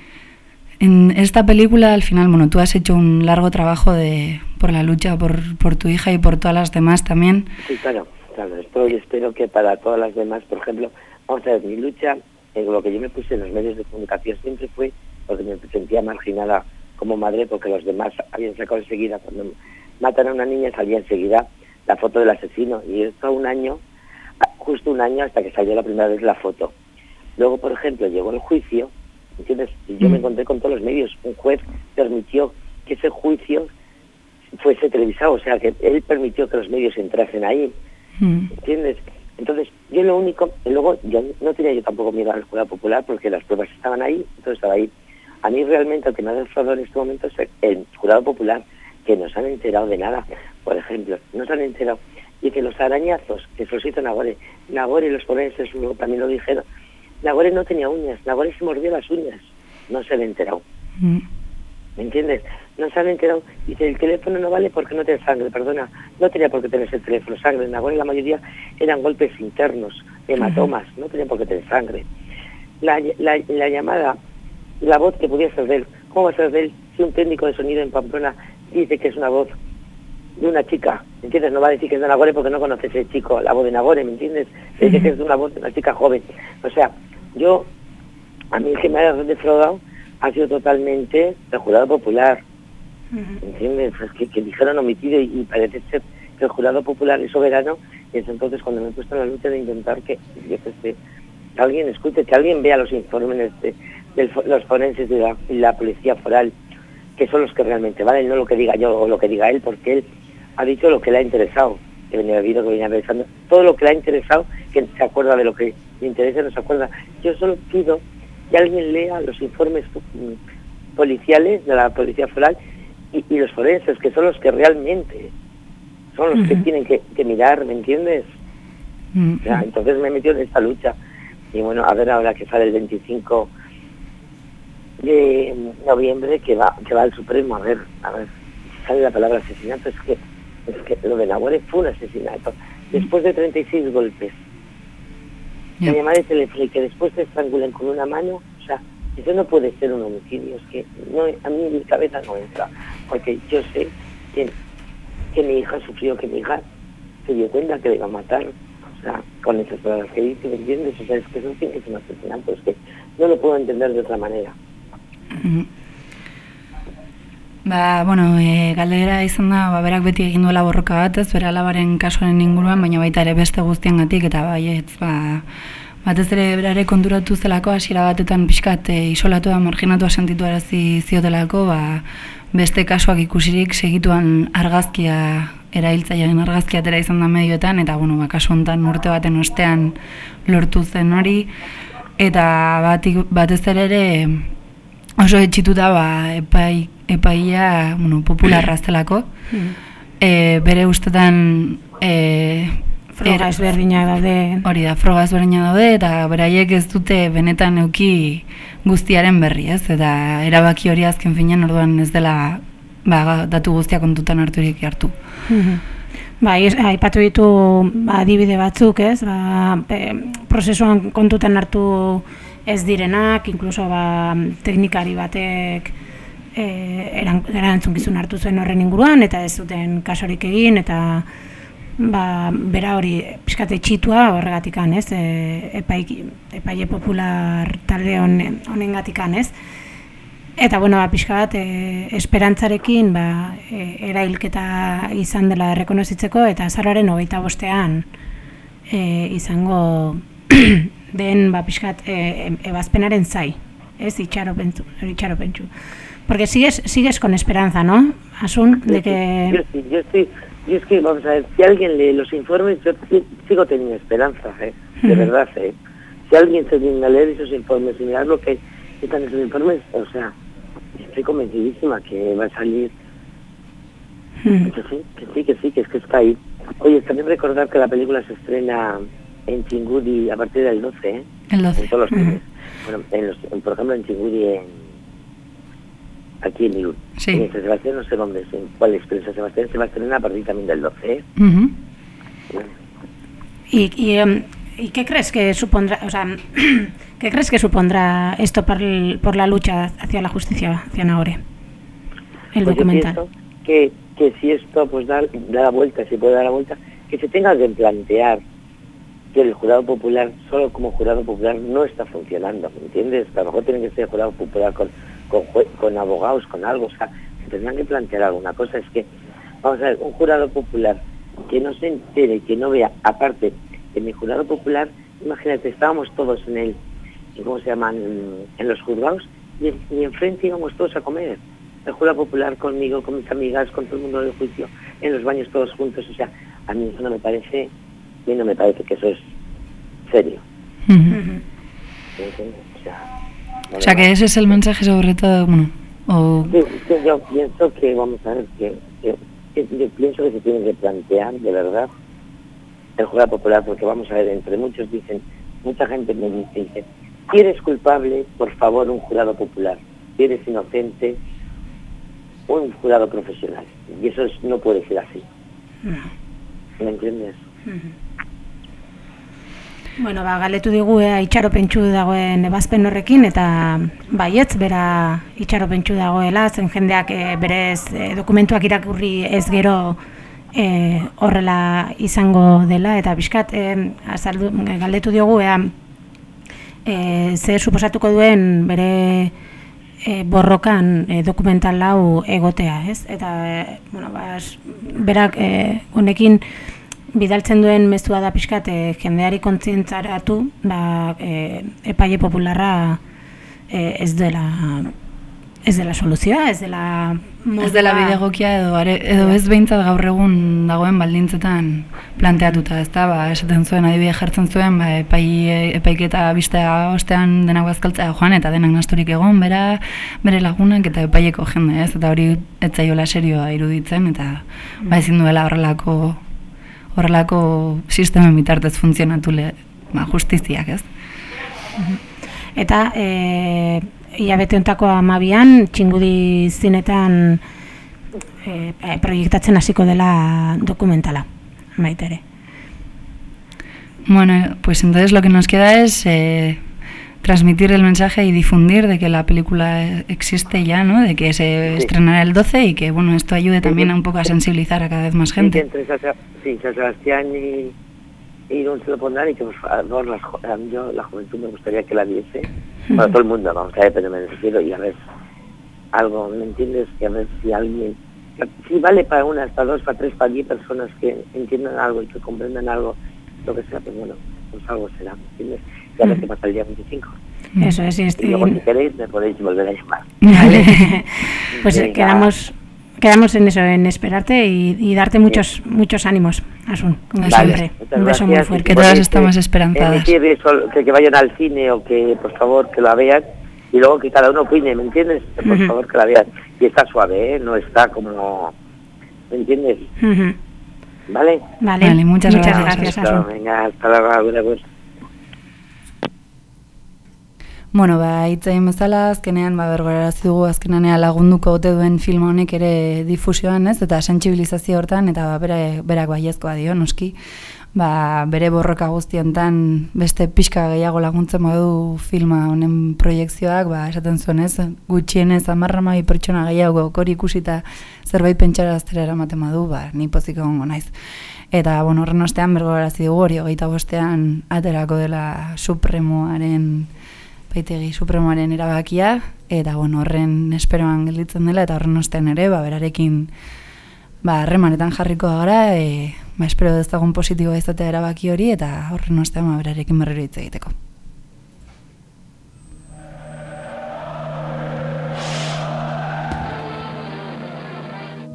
en esta película al final, bueno, tú has hecho un largo trabajo de por la lucha por, por tu hija y por todas las demás también. Sí, claro, claro. Espero, y espero que para todas las demás, por ejemplo, vamos a ver, mi lucha, eh, lo que yo me puse en los medios de comunicación siempre fue porque me sentía marginada como madre, porque los demás habían sacado enseguida, cuando matan a una niña salía enseguida la foto del asesino, y esto un año, justo un año hasta que salió la primera vez la foto. Luego, por ejemplo, llegó el juicio, ¿entiendes? Y yo me encontré con todos los medios. Un juez permitió que ese juicio fuese televisado, o sea, que él permitió que los medios entrasen ahí, ¿entiendes? Entonces, yo lo único, luego yo no tenía yo tampoco miedo al jurado popular porque las pruebas estaban ahí, todo estaba ahí. A mí realmente lo que me ha defraudado en este momento es el jurado popular, que no se han enterado de nada. Por ejemplo, no se han enterado. Y que los arañazos que se los hizo Nagore, Nagore y los forenses también lo dijeron, Nagore no tenía uñas, Nagore se mordió las uñas, no se han enterado. ¿Me entiendes? No se han enterado. Dice, el teléfono no vale porque no tiene sangre, perdona. No tenía por qué tener el teléfono sangre. En Nagore la mayoría eran golpes internos, hematomas, no tenía por qué tener sangre. La, la, la llamada, la voz que podía ser de él, ¿cómo va a ser de él si un técnico de sonido en Pamplona dice que es una voz de una chica? ¿Me entiendes? No va a decir que es de Nagore porque no conoce ese chico, la voz de Nagore, ¿me entiendes? Dice que es de una voz de una chica joven. O sea, yo, a mí el que me ha defraudado ha sido totalmente el jurado popular. ¿Entiendes? Es que, que dijeron homicidio y, parece ser que el jurado popular es soberano y es entonces cuando me he puesto en la lucha de intentar que, qué sé, que alguien escuche, que alguien vea los informes de, de los forenses de la, policía foral, que son los que realmente valen, no lo que diga yo o lo que diga él, porque él ha dicho lo que le ha interesado, que venía bebido, que venía pensando, todo lo que le ha interesado, que se acuerda de lo que le interesa, no se acuerda. Yo solo pido que alguien lea los informes mm, policiales de la policía foral y, y los forenses, que son los que realmente son los que tienen que, que mirar, ¿me entiendes? Mm. O sea, entonces me he metido en esta lucha. Y bueno, a ver ahora que sale el 25 de noviembre, que va que va al Supremo, a ver, a ver, si sale la palabra asesinato, es que es que lo de Nagore fue un asesinato. Después de 36 golpes, Ya. la teléfono y que después te estrangulen con una mano, o sea, eso no puede ser un homicidio, es que no, a mí en mi cabeza no entra, porque yo sé que, que mi hija sufrió, que mi hija se dio cuenta que le iba a matar, o sea, con esas palabras que dice, ¿me entiendes? O sea, es que eso tiene que ser un asesinato, es que no lo puedo entender de otra manera. Ba, bueno, e, galdera izan da, ba, berak beti egin duela borroka bat, ez, bere alabaren kasuaren inguruan, baina baita ere beste guztiengatik eta bai, ez, ba, batez ere berare konturatu zelako hasiera batetan pixkat e, isolatua, marginatua sentitu arazi ziotelako, ba, beste kasuak ikusirik segituan argazkia erailtzaileen argazkia atera izan da medioetan, eta bueno, ba, kasu honetan urte baten ostean lortu zen hori, eta batik, batez ere oso etxituta ba, epai, epaia bueno, popularra zelako. E, bere ustetan e, Froga ezberdinak daude. Hori da, froga ezberdina daude eta beraiek ez dute benetan euki guztiaren berri, ez? Eta erabaki hori azken finean orduan ez dela ba, datu guztia kontutan harturik hartu. Ba, ez- aipatu ditu ba, adibide batzuk, ez? Ba, e, prozesuan kontutan hartu ez direnak, inkluso ba, teknikari batek e, eran, erantzukizun hartu zuen horren inguruan, eta ez zuten kasorik egin, eta ba, bera hori pixkate txitua horregatikan, ez? E, epaik, epaile popular talde honen, honengatikan, ez? Eta bueno, ba, pixka bat, e, esperantzarekin ba, e, erailketa izan dela errekonozitzeko eta azararen hogeita bostean e, izango den ba, pixka bat, e, e- ebazpenaren zai, ez itxaropentsu, itxaropentsu. Porque sigues, sigues con esperanza, ¿no? Asun, de que... Yo sí, yo estoy, yo es que, vamos a ver, si alguien lee los informes, yo sigo teniendo esperanza, ¿eh? de verdad, ¿eh? Si alguien se viene a leer esos informes y mirar lo que están esos informes, o sea, estoy convencidísima que va a salir, Mm. que sí, que sí, que sí, que es que está ahí. Oye, también recordar que la película se estrena en Chingudi a partir del 12, ¿eh? El 12. En todos los. Bueno, en los, en- por ejemplo, en Chingudi, en, aquí en Irún. Sí. En San Sebastián no sé dónde, es, en cuál es, pero en San Sebastián se va a estrenar a partir también del 12, ¿eh? Bueno, ¿Y, y, ¿y qué crees que supondrá, o sea, qué crees que supondrá esto por, el- por la lucha hacia la justicia, hacia Nahore? El pues documental. que, que si esto pues da, da la vuelta, si puede dar la vuelta, que se tenga que plantear que el jurado popular, solo como jurado popular, no está funcionando, ¿me entiendes? A lo mejor tiene que ser jurado popular con, con, abogados, con algo, o sea, se tendrán que plantear alguna cosa. Es que, vamos a ver, un jurado popular que no se entere, que no vea, aparte, en el jurado popular, imagínate, estábamos todos en el, ¿cómo se llaman?, en los juzgados, y, y enfrente íbamos todos a comer. El jurado popular conmigo, con mis amigas, con todo el mundo del juicio, en los baños todos juntos, o sea, a mí eso no me parece, a mí no me parece que eso es serio. ¿me entiendes? O sea, la O sea que ese es el mensaje sobre todo, bueno, o yo pienso que, vamos a ver, que, que- que yo pienso que se tiene que plantear, de verdad, el jurado popular, porque vamos a ver, entre muchos dicen, mucha gente me dice, dice, si eres culpable, por favor, un jurado popular. Si eres inocente, un jurado profesional. Y eso es- no puede ser así. ¿Me entiendes? Bueno, ba, galetu digu ea itxaropentsu dagoen ebazpen horrekin eta baietz bera itxaropentsu dagoela, zen jendeak e, berez e, dokumentuak irakurri ez gero e, horrela izango dela eta bizkat e, azaldu, galdetu diogu ea e, zer suposatuko duen bere e, borrokan e, dokumental hau egotea, ez? Eta, e, bueno, ba, berak honekin bidaltzen duen mezua da pixkat e, jendeari kontzientzaratu, ba, e, epaile popularra e, ez dela ez dela soluzioa, ez dela ez dela bide egokia edo, are, edo ez behintzat gaur egun dagoen baldintzetan planteatuta, ez da, ba, esaten zuen, adibide jartzen zuen, ba, epai, epaiketa bistea ostean denak bazkaltzea joan, eta denak nasturik egon, bera, bere lagunak eta epaieko jende, ez, eta hori etzaiola serioa iruditzen, eta ba, ezin duela horrelako horrelako sistemen bitartez funtzionatu le, ba, justiziak, ez? Eta e, hilabete hontako amabian, txingudi zinetan e, e, proiektatzen hasiko dela dokumentala, baita ere. Bueno, pues entonces lo que nos queda es eh, transmitir el mensaje y difundir de que la película existe ya, ¿no? De que se Sí. estrenará el 12 y que, bueno, esto ayude también a un poco a sensibilizar a cada vez más Sí, que gente. entre San, Seb- sí, San Sebastián y, y Irún se lo pondrán y que por favor, las jo- a mí yo, la juventud me gustaría que la viese. Para todo el mundo, vamos a ver, pero me refiero y a ver algo, ¿me entiendes? Que a ver si alguien... Si vale para unas, para dos, para tres, para diez personas que entiendan algo y que comprendan algo, lo que sea, pues bueno, pues algo será, ¿me entiendes? Ya lo que pasa el día 25. Eso es, y Y luego si queréis me podéis volver a llamar. Vale. pues eh, Venga. quedamos, quedamos en eso, en esperarte y, y darte muchos, muchos ánimos, Asun, como Vale, siempre. muchas Un beso muy fuerte. Que todas estamos eh, esperanzadas. eso, que, que vayan al cine o que, por favor, que la vean y luego que cada uno opine, ¿me entiendes? Por favor, que la vean. Y está suave, ¿eh? No está como... ¿Me entiendes? ¿Vale? Vale, Vale, muchas gracias, gracias, Asun. venga, hasta luego, buena Bueno, ba, hitzein bezala, azkenean, ba, bergorarazi dugu azkenean ea lagunduko ote duen film honek ere difusioan, ez? Eta sentsibilizazio hortan, eta ba, bere, berak baiezkoa dio, noski. Ba, bere borroka guztiontan beste pixka gehiago laguntzen badu filma honen proiekzioak, ba, esaten zuen ez, gutxienez amarramabi pertsona gehiago hori ikusita zerbait pentsaraztera eramaten badu, ba, ni pozik egongo naiz. Eta, bueno, horren ostean bergorarazi dugu hori hogeita bostean aterako dela supremoaren baitegi supremoaren erabakia, eta bueno, horren esperoan gelditzen dela, eta horren ostean ere, ba, berarekin ba, harremanetan jarriko gara, e, ba, espero dezagun positiboa izatea erabaki hori, eta horren ostean ba, berarekin berriro hitz egiteko.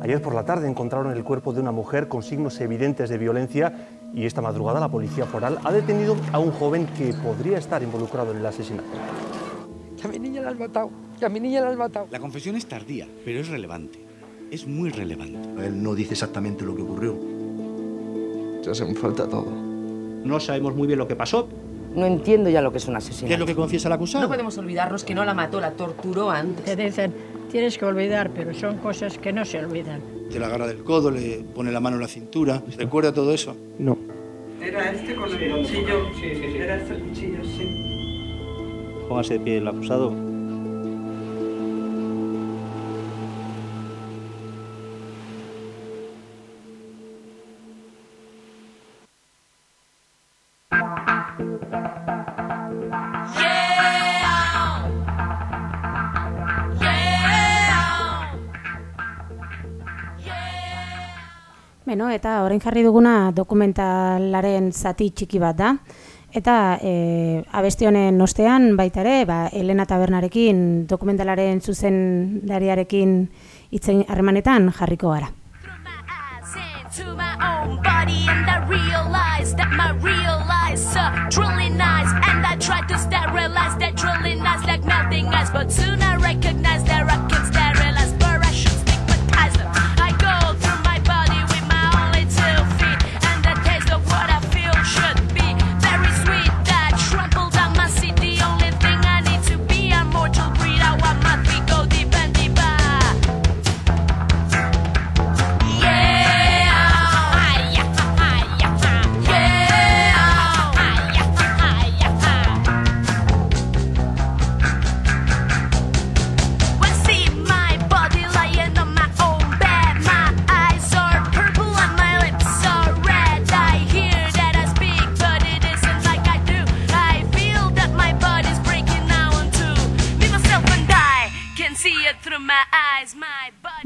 Ayer por la tarde encontraron el cuerpo de una mujer con signos evidentes de violencia y esta madrugada la policía foral ha detenido a un joven que podría estar involucrado en el asesinato. Que a mi niña la has matado, que a mi niña la has matado. La confesión es tardía, pero es relevante. Es muy relevante. Él no dice exactamente lo que ocurrió. Ya se me falta todo. No sabemos muy bien lo que pasó. No entiendo ya lo que es un asesinato. ¿Qué es lo que confiesa el acusado? No podemos olvidarnos que no la mató, la torturó antes. Te dicen, tienes que olvidar, pero son cosas que no se olvidan. Te la agarra del codo, le pone la mano en la cintura. ¿Recuerda todo eso? No. Era este con el cuchillo. Sí, sí, sí. Era este cuchillo, sí. Póngase de pie el acusado. Beno, eta orain jarri duguna dokumentalaren zati txiki bat da. Eta e, abesti honen ostean baita ere, ba, Elena Tabernarekin dokumentalaren zuzendariarekin itzen harremanetan jarriko gara. to my own body and I realize that my real eyes are drilling eyes and I try to sterilize that drilling eyes like melting ice but soon I recognize that I can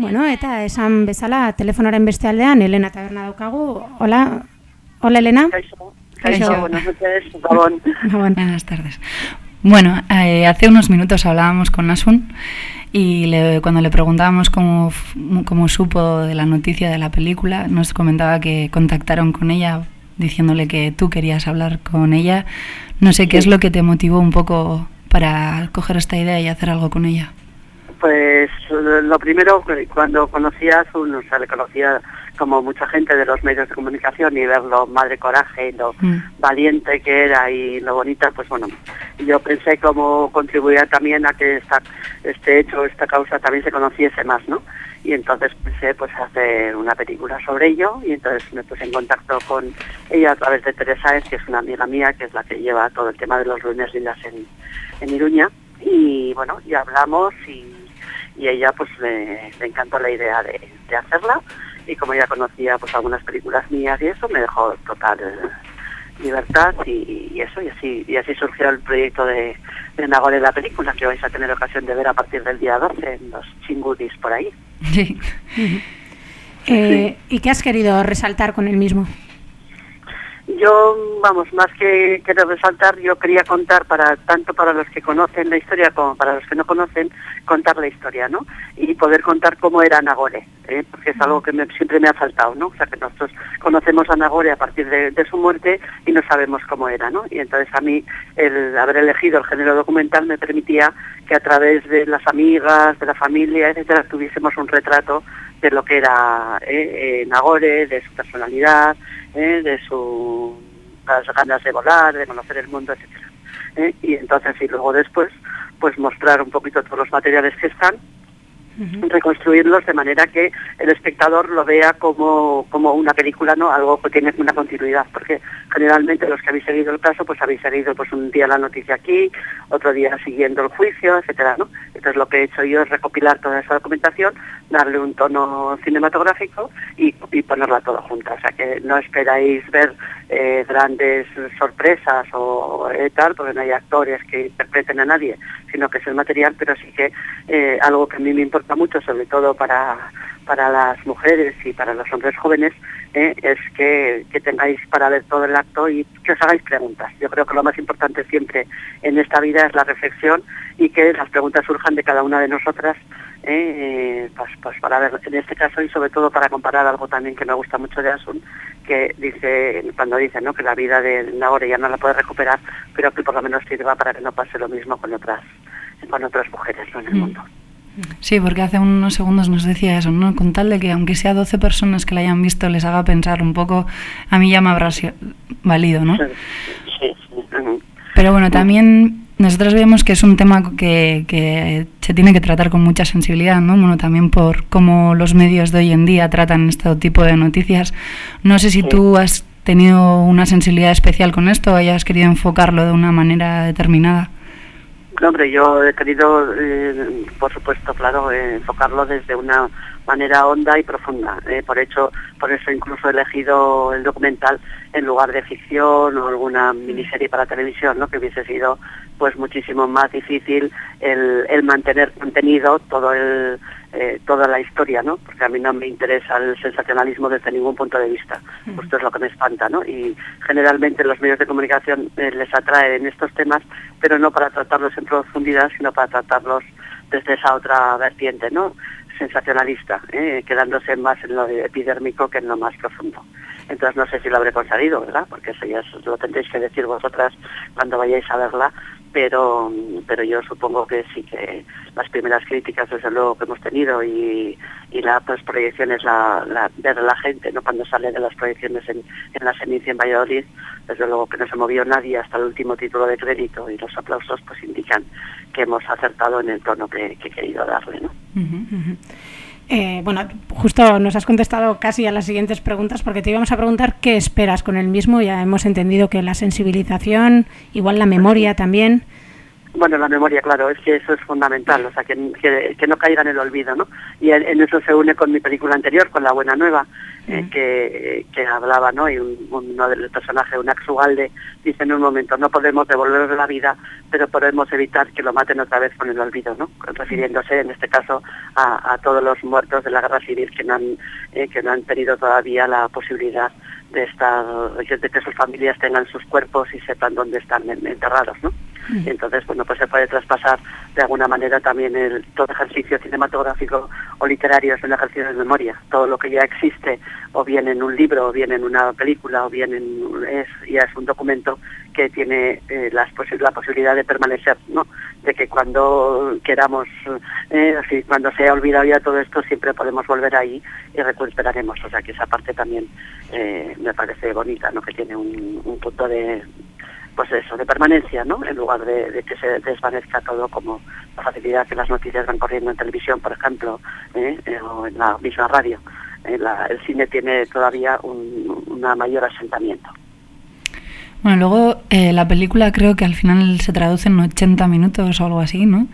Bueno, eta esan bezala telefonaren beste aldean Elena Taberna daukagu. Hola, hola Elena. Kaixo, buenas noches, Gabón. Gabón. Buenas tardes. Bueno, eh, hace unos minutos hablábamos con Asun y le- cuando le preguntábamos cómo, cómo supo de la noticia de la película, nos comentaba que contactaron con ella diciéndole que tú querías hablar con ella. No sé qué es lo que te motivó un poco para coger esta idea y hacer algo con ella. Pues lo primero, cuando conocí a Azul, o sea, le conocía como mucha gente de los medios de comunicación y ver lo madre coraje, lo valiente que era y lo bonita, pues bueno, yo pensé cómo contribuía también a que esta, este hecho, esta causa también se conociese más, ¿no? Y entonces pensé pues hacer una película sobre ello y entonces me puse en contacto con ella a través de Teresa Es, que es una amiga mía, que es la que lleva todo el tema de los lunes lilas en, en Iruña. Y bueno, y hablamos y, y ella pues le, le encantó la idea de, de hacerla y como ella conocía pues algunas películas mías y eso, me dejó total eh, libertad y, y eso, y así, y así surgió el proyecto de, de Nagore la película que vais a tener ocasión de ver a partir del día 12 en los chingudis por ahí. Sí. Eh, ¿Y qué has querido resaltar con el mismo? Yo, vamos, más que quiero resaltar, yo quería contar para tanto para los que conocen la historia como para los que no conocen, contar la historia, ¿no? Y poder contar cómo era Nagore, ¿eh? porque es algo que me- siempre me ha faltado, ¿no? O sea, que nosotros conocemos a Nagore a partir de, de su muerte y no sabemos cómo era, ¿no? Y entonces a mí el haber elegido el género documental me permitía que a través de las amigas, de la familia, etcétera, tuviésemos un retrato de lo que era eh, eh, Nagore, de su personalidad, eh, de sus ganas de volar, de conocer el mundo, etcétera. ¿eh? Y entonces, y luego después, pues mostrar un poquito todos los materiales que están, reconstruirlos de manera que el espectador lo vea como, como una película, ¿no? Algo que tiene una continuidad, porque generalmente los que habéis seguido el caso, pues habéis seguido pues un día la noticia aquí, otro día siguiendo el juicio, etcétera, ¿no? Entonces lo que he hecho yo es recopilar toda esa documentación, darle un tono cinematográfico y, y ponerla toda junta. O sea que no esperáis ver eh, grandes sorpresas o eh, tal, porque no hay actores que interpreten a nadie, sino que es el material, pero sí que eh, algo que a mí me importa mucho, sobre todo para, para las mujeres y para los hombres jóvenes, eh, es que, que tengáis para ver todo el acto y que os hagáis preguntas. Yo creo que lo más importante siempre en esta vida es la reflexión y que las preguntas surjan de cada una de nosotras eh, pues, pues para ver en este caso y sobre todo para comparar algo también que me gusta mucho de Asun, que dice, cuando dice ¿no? que la vida de Nagore ya no la puede recuperar, pero que por lo menos sirva para que no pase lo mismo con otras, con otras mujeres ¿no? en el Mm. mundo. Sí, porque hace unos segundos nos decía eso, ¿no? Con tal de que aunque sea 12 personas que la hayan visto les haga pensar un poco, a mí ya me habrá sido válido, ¿no? Sí, sí. Pero bueno, también nosotros vemos que es un tema que, que se tiene que tratar con mucha sensibilidad, ¿no? Bueno, también por cómo los medios de hoy en día tratan este tipo de noticias. No sé si tú has tenido una sensibilidad especial con esto o hayas querido enfocarlo de una manera determinada. No, hombre, yo he querido, eh, por supuesto, claro, eh, enfocarlo desde una manera honda y profunda. eh, por hecho, por eso incluso he elegido el documental en lugar de ficción o alguna miniserie para televisión, ¿no? Que hubiese sido, pues, muchísimo más difícil el, el mantener contenido todo el eh, toda la historia, ¿no? Porque a mí no me interesa el sensacionalismo desde ningún punto de vista. Esto es lo que me espanta, ¿no? Y generalmente los medios de comunicación eh, les atraen estos temas, pero no para tratarlos en profundidad, sino para tratarlos desde esa otra vertiente, ¿no? Sensacionalista, ¿eh? quedándose más en lo epidérmico que en lo más profundo. Entonces no sé si lo habré conseguido, ¿verdad? Porque eso ya es- lo tendréis que decir vosotras cuando vayáis a verla, pero pero yo supongo que sí que las primeras críticas desde luego que hemos tenido y, y las pues, proyecciones la, la, ver la gente no cuando sale de las proyecciones en, en la Cenicia en Valladolid desde luego que no se movió nadie hasta el último título de crédito y los aplausos pues indican que hemos acertado en el tono que, que he querido darle ¿no? Eh, bueno, justo nos has contestado casi a las siguientes preguntas porque te íbamos a preguntar qué esperas con el mismo. Ya hemos entendido que la sensibilización, igual la memoria también. Bueno, la memoria, claro, es que eso es fundamental, o sea, que, que, que no caiga en el olvido, ¿no? Y en, en eso se une con mi película anterior, con La Buena Nueva, eh, que, que hablaba, ¿no? Y un, uno del personaje, un Ugalde, dice en un momento, no podemos devolverle la vida, pero podemos evitar que lo maten otra vez con el olvido, ¿no? Refiriéndose, en este caso, a, a todos los muertos de la guerra civil que no han, eh, que no han tenido todavía la posibilidad de estar, de que sus familias tengan sus cuerpos y sepan dónde están en- enterrados, ¿no? Entonces, bueno, pues se puede traspasar de alguna manera también el todo ejercicio cinematográfico o literario es un ejercicio de memoria. Todo lo que ya existe, o bien en un libro, o bien en una película, o bien en es ya es un documento que tiene eh, las posi- la posibilidad de permanecer, ¿no? De que cuando queramos, eh, así, cuando se haya olvidado ya todo esto, siempre podemos volver ahí y recuperaremos. O sea que esa parte también eh, me parece bonita, ¿no? Que tiene un, un punto de pues eso, de permanencia, ¿no? En lugar de, que se desvanezca todo como la facilidad que las noticias van corriendo en televisión, por ejemplo, ¿eh? Eh, o en la misma radio. La- el cine tiene todavía un una mayor asentamiento. Bueno, luego eh, la película creo que al final se traduce en 80 minutos o algo así, ¿no?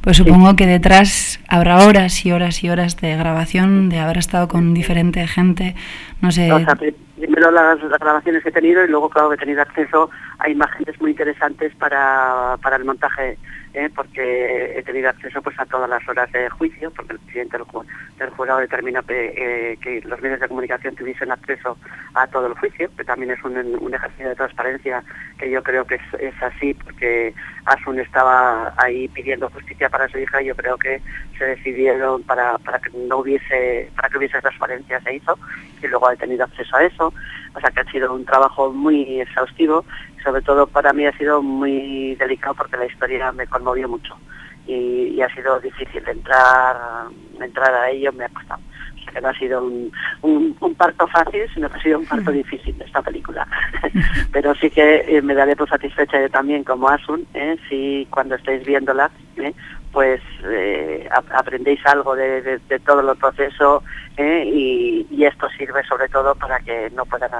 Pues supongo que detrás habrá horas y horas y horas de grabación, de haber estado con diferente gente, no sé. O sea, pri- primero las, las grabaciones que he tenido y luego, claro, he tenido acceso a imágenes muy interesantes para, para el montaje, ¿eh? porque he tenido acceso pues a todas las horas de juicio, porque el presidente del, ju- del jurado determina pe- eh, que los medios de comunicación tuviesen acceso a todo el juicio, que también es un, ejercicio de transparencia que yo creo que es, es así, porque Asun estaba ahí pidiendo justicia para su hija y yo creo que se decidieron para, para que no hubiese, para que hubiese transparencia se hizo y luego he tenido acceso a eso. O sea que ha sido un trabajo muy exhaustivo, sobre todo para mí ha sido muy delicado porque la historia me conmovió mucho y, y ha sido difícil entrar, entrar a ello, me ha costado. O sea que no ha sido un, un, un parto fácil, sino que ha sido un parto difícil esta película. Pero sí que eh, me daré por satisfecha yo también como Asun, ¿eh? si cuando estéis viéndola, ¿eh? Pues eh, ap- aprendéis algo de, de- de todo el proceso ¿eh? y, y esto sirve sobre todo para que no puedan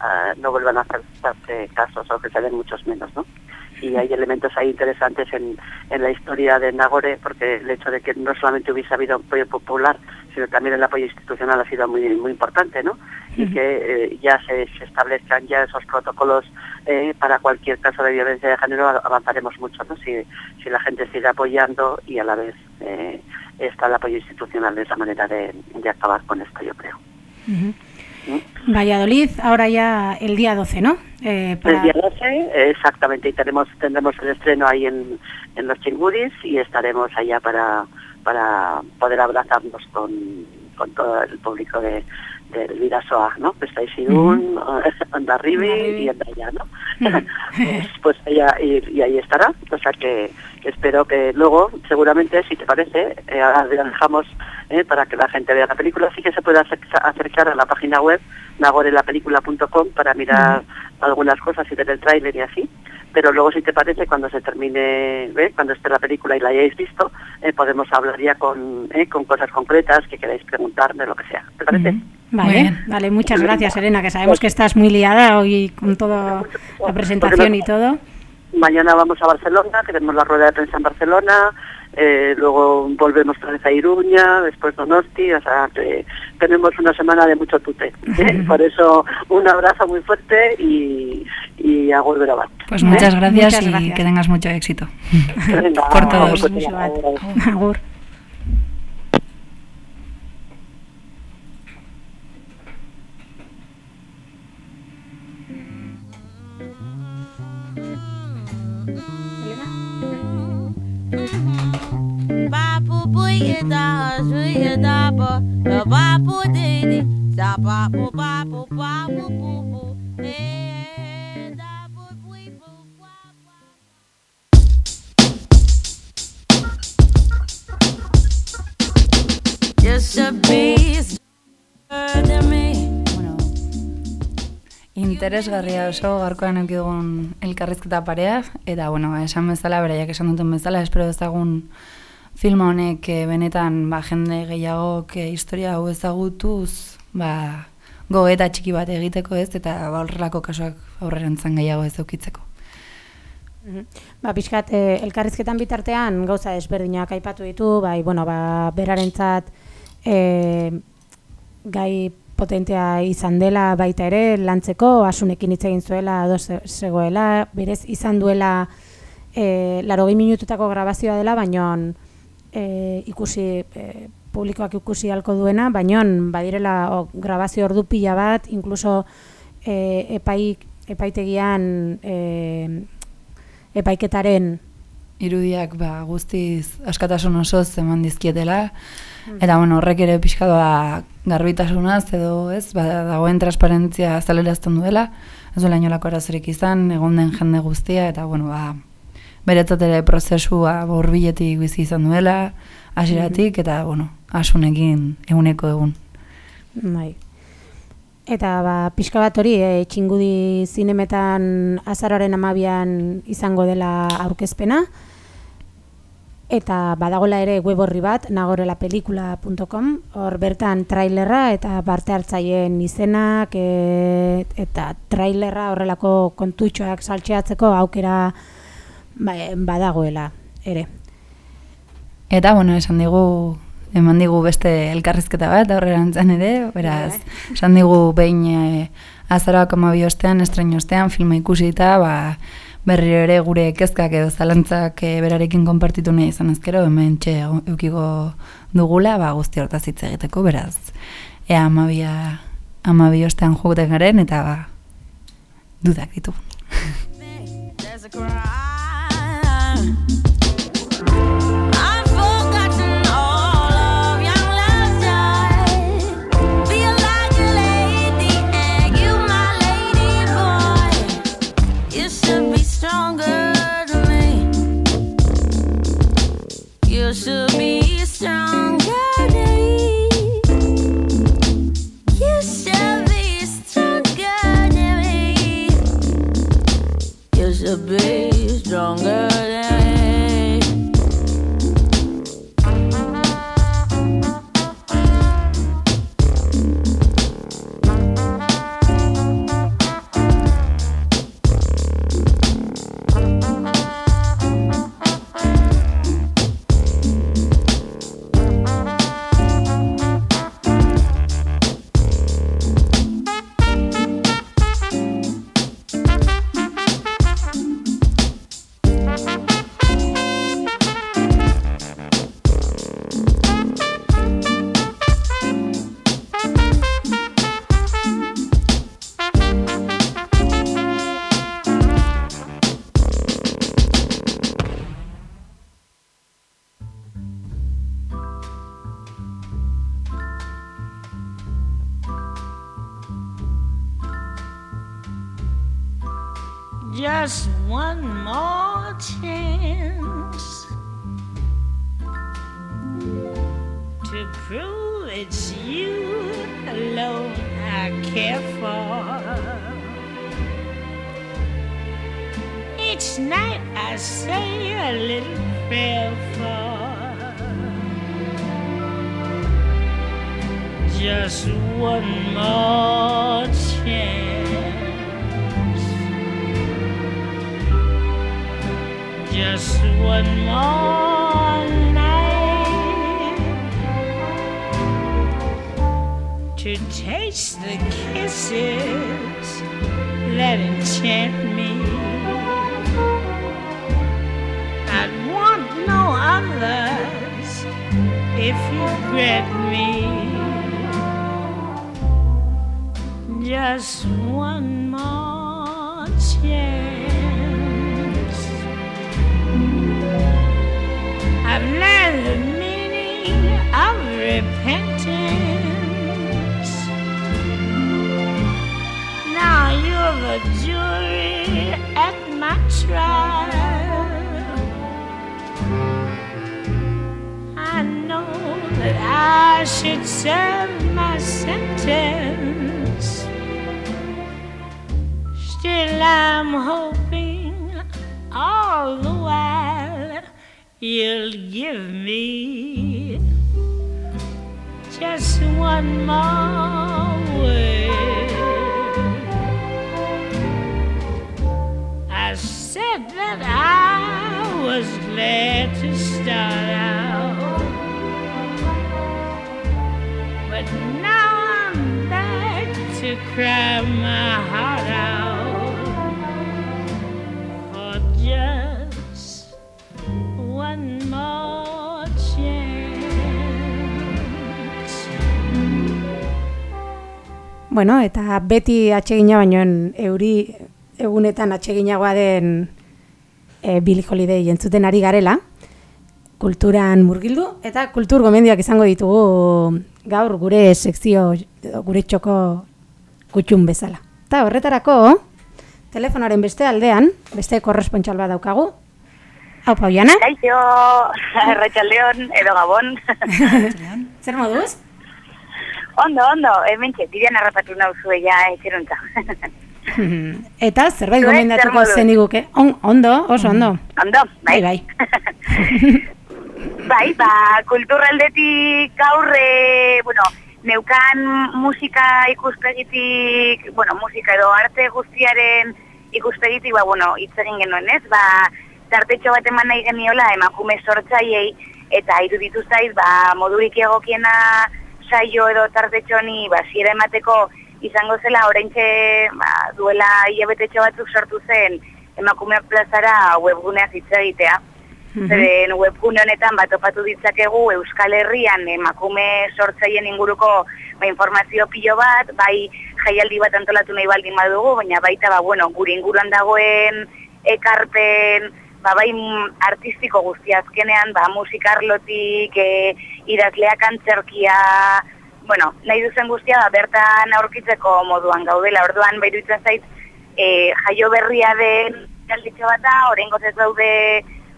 ah, no vuelvan a hacerse casos o que se den muchos menos, ¿no? Y hay elementos ahí interesantes en, en la historia de Nagore, porque el hecho de que no solamente hubiese habido apoyo popular, sino también el apoyo institucional ha sido muy muy importante, ¿no? Y que eh, ya se, se establezcan ya esos protocolos eh, para cualquier caso de violencia de género av- avanzaremos mucho, ¿no? Si, si la gente sigue apoyando y a la vez eh, está el apoyo institucional de esa manera de, de acabar con esto, yo creo. Ujú. Valladolid, ahora ya el día 12, ¿no? Eh, para- El día 12, eh, exactamente, y tenemos, tendremos el estreno ahí en, en los Chinguris y estaremos allá para, para poder abrazarnos con, con todo el público de, del Vidasoa, ¿no? Que estáis Irún, Ondarribi y Endaya, ¿no? pues, pues allá, y, y ahí estará, o sea que, espero que luego, seguramente, si te parece, eh, la dejamos eh, para que la gente vea la película, sí que se puede acerca- acercar a la página web nagorelapelícula.com para mirar algunas cosas y ver el tráiler y así, pero luego si te parece cuando se termine, ¿eh? cuando esté la película y la hayáis visto, eh, podemos hablar ya con, eh, con cosas concretas que queráis preguntarme, lo que sea. ¿Te parece? Vale, vale, muchas gracias, Elena, que sabemos que estás muy liada hoy con toda la presentación y todo. Mañana vamos a Barcelona, tenemos la rueda de prensa en Barcelona, eh, luego volvemos otra vez a Iruña, después Donosti, o sea que tenemos una semana de mucho tute. ¿eh? Por eso un abrazo muy fuerte y, y a volver a ver. Pues muchas gracias y que tengas mucho éxito. Venga, Por todos. pues, Agur. Interesgarria oso gaurkoan eukidugun elkarrizketa parea, eta bueno, esan bezala, beraiek esan duten bezala, espero ezagun filma honek eh, benetan ba, jende gehiagok eh, historia hau ezagutuz, ba, goeta txiki bat egiteko ez, eta ba, horrelako kasuak aurrerantzan gehiago ez eukitzeko. Mhm. Ba, pixkat, eh, elkarrizketan bitartean gauza ezberdinak aipatu ditu, bai, bueno, ba, berarentzat eh, gai potentea izan dela baita ere lantzeko, asunekin hitz egin zuela, zegoela, berez izan duela e, larogei minututako grabazioa dela, baino e, ikusi, e, publikoak ikusi halko duena, baino badirela o, grabazio ordu pila bat, inkluso e, epaik, epaitegian e, epaiketaren irudiak ba, guztiz askatasun osoz eman dizkietela, eta bueno, horrek ere pixka da garbitasunaz edo ez, ba, dagoen transparentzia azalerazten duela, ez duela inolako arazorik izan, egon den jende guztia, eta bueno, ba, beretzat ere prozesua borbiletik bizi izan duela, hasieratik eta bueno, asunekin eguneko egun. Bai. Eta ba, pixka bat hori, e, txingudi zinemetan azararen amabian izango dela aurkezpena, eta badagola ere web horri bat, nagorelapelikula.com, hor bertan trailerra eta parte hartzaileen izenak e, eta trailerra horrelako kontutxoak saltxeatzeko aukera ba, badagoela ere. Eta, bueno, esan digu eman digu beste elkarrizketa bat aurrerantzan ere, beraz, esan digu behin e, azaroak amabi ostean, estreño ostean, filma ikusita, ba, berriro ere gure kezkak edo zalantzak e, berarekin konpartitu nahi izan ezkero, hemen txe eukiko dugula, ba, guzti hortaz hitz egiteko, beraz, ea amabia, amabi ostean jogoten garen, eta ba, dudak ditu. You should be stronger. You should be stronger than me. You should be stronger than all the while you'll give me just one more word. I said that I was glad to start out, but now I'm back to cry my heart Bueno, eta beti atsegina baino euri egunetan atseginagoa den e, Billie Holiday entzuten ari garela, kulturan murgildu, eta kultur gomendioak izango ditugu gaur gure sekzio, gure txoko kutxun bezala. Eta horretarako, telefonaren beste aldean, beste korrespontxal bat daukagu, Hau, Pauliana? Kaixo, Arratxaldeon, edo Gabon. Zer moduz? Ondo, ondo, hemen txe, didean harrapatu nauzue ja etxeruntza. Eta zerbait gomendatuko zeniguke. On, ondo, oso ondo. Ondo, bai. Bai, Bai, ba, kulturaldetik gaur, e, bueno, neukan musika ikuspegitik, bueno, musika edo arte guztiaren ikuspegitik, ba, bueno, hitz egin genuen ez, ba, tartetxo bat eman nahi geniola emakume sortzaiei eta iruditu zait, ba, modurik egokiena saio edo tartetxoni ba, hasiera emateko izango zela, oraintxe ba, duela hilabetetxo batzuk sortu zen emakumeak plazara webguneaz hitz egitea. Zeren webgune honetan bat topatu ditzakegu Euskal Herrian emakume sortzaien inguruko ba, informazio pilo bat, bai jaialdi bat antolatu nahi baldin badugu, baina baita ba, bueno, gure inguruan dagoen ekarpen, ba, bai artistiko guzti azkenean, ba, musikarlotik, e, idazleak antzerkia, bueno, nahi duzen guztia ba, bertan aurkitzeko moduan gaudela, orduan behirutzen zait, e, jaio berria den jalditxo bat da, oraingoz ez daude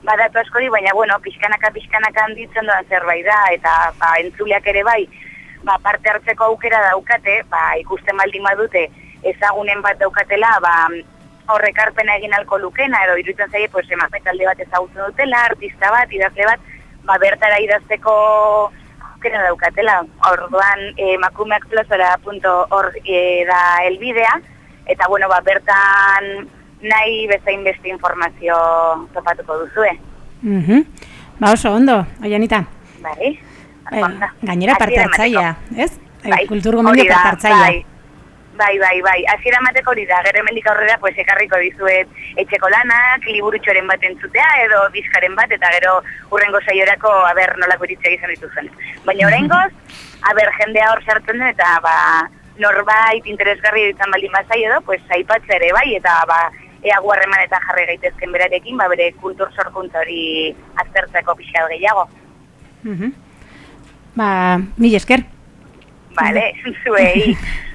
badatu askori, baina bueno, pixkanaka pixkanaka handitzen doan zerbait da, eta ba, entzuleak ere bai, ba, parte hartzeko aukera daukate, ba, ikusten baldin badute ezagunen bat daukatela, ba, horrekarpena egin alko lukena, edo iruditzen zaie, pues, emakume talde bat ezagutzen dutela, artista bat, idazle bat, ba, bertara idazteko aukera daukatela. Orduan, eh, emakumeak plazora.org eh, da elbidea, eta bueno, ba, bertan nahi bezain beste informazio topatuko duzue. Mhm. Ba oso ondo, Oianita. Bai. Eh, gainera parte hartzailea, ez? Bai, Kultur gomendio hori da, parte hartzailea. Bai, bai, bai, bai. Hasiera emateko hori da, gero hemendik aurrera pues ekarriko dizuet etxeko lanak, liburutxoren bat entzutea edo diskaren bat eta gero urrengo saiorako aber nolako iritzia izan dituzen. Baina oraingoz, aber jendea hor sartzen den eta ba norbait interesgarri ditzen baldin bazai edo, pues aipatzea ere bai eta ba ea guarreman eta jarri gaitezken berarekin, ba bere kultur sorkuntza hori aztertzeko pixka gehiago. Mhm. Ba, mil esker. Vale, zuei.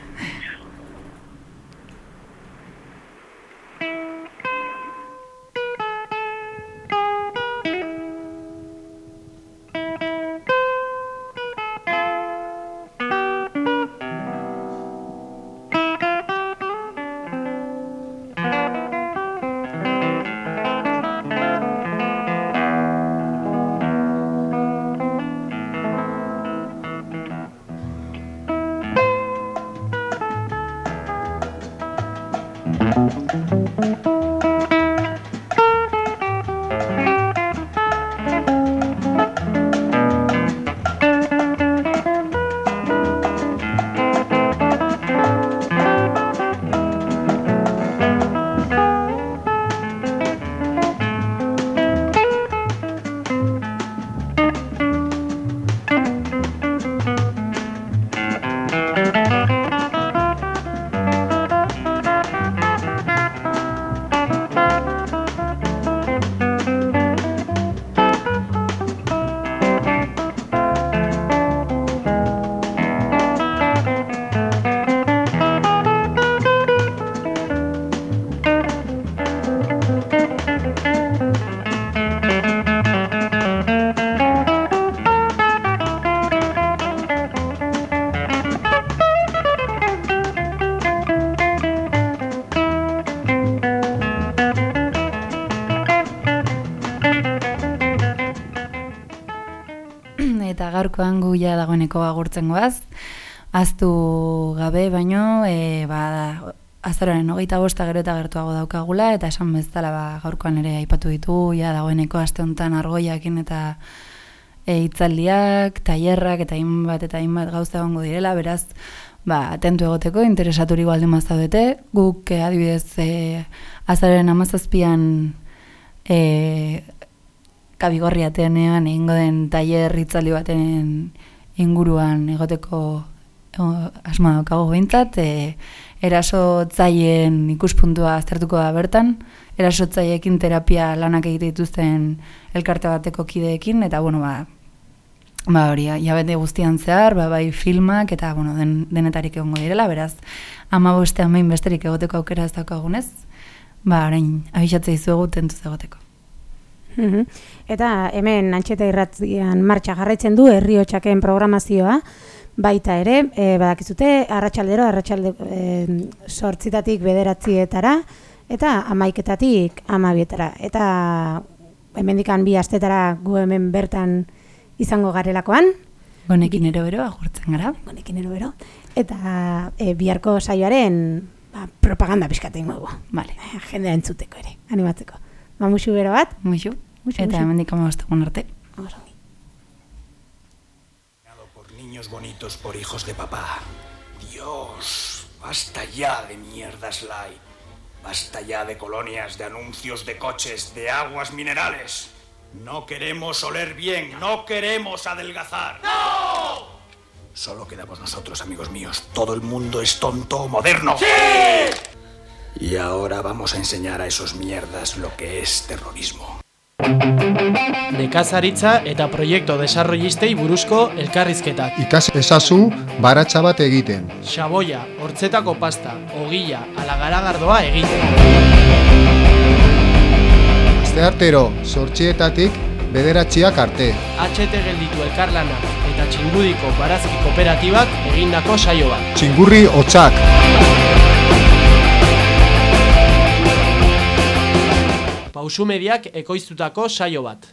gaurkoan gu ja dagoeneko agurtzen goaz. Aztu gabe baino, e, ba, azaroaren hogeita bosta gero eta gertuago daukagula, eta esan bezala ba, gaurkoan ere aipatu ditu, ja dagoeneko aste honetan argoiakin eta e, hitzaldiak, tailerrak eta hainbat eta hainbat gauza egongo direla, beraz, ba, atentu egoteko, interesaturik baldin mazaudete, guk e, adibidez e, azaren amazazpian e, kabigorri atenean egingo den tailer hitzaldi baten inguruan egoteko asma daukago behintzat, e, erasotzaien ikuspuntua aztertuko da bertan, erasotzaiekin terapia lanak egite dituzten elkarte bateko kideekin, eta bueno, ba, ba hori, jabete guztian zehar, ba, bai filmak, eta bueno, den, denetarik egongo direla, beraz, ama bostean behin besterik egoteko aukera ez daukagunez, ba, orain, abixatze dizuegu tentuz egoteko. Mhm. Eta hemen antxeta irratian martxa jarraitzen du herri hotxaken programazioa, baita ere, e, badakizute, arratsaldero, arratsalde e, sortzitatik bederatzietara, eta amaiketatik amabietara. Eta hemendikan bi astetara gu hemen bertan izango garelakoan. Gonekin ero bero, agurtzen gara. Gonekin ero bero. Eta e, biharko saioaren ba, propaganda pixkate ingo Vale. Jendea entzuteko ere, animatzeko. Ba, musu bero bat. Musu. Eta hemendik amabostegun arte. Ongi. niños bonitos por hijos de papá. Dios, basta ya de mierdas light. Basta ya de colonias, de anuncios de coches, de aguas minerales. No queremos oler bien, no queremos adelgazar. ¡No! Solo quedamos nosotros, amigos míos. Todo el mundo es tonto o moderno. ¡Sí! Y ahora vamos a enseñar a esos mierdas lo que es terrorismo. Nekazaritza eta proiektu desarrollistei buruzko elkarrizketak. Ikas ezazu baratza bat egiten. Xaboia, hortzetako pasta, ogila, ala garagardoa egiten. Asteartero, sortxietatik bederatziak arte. HT gelditu elkarlanak eta txingudiko barazki kooperatibak egindako saio bat. Txingurri hotzak. Pausu mediak ekoiztutako saio bat.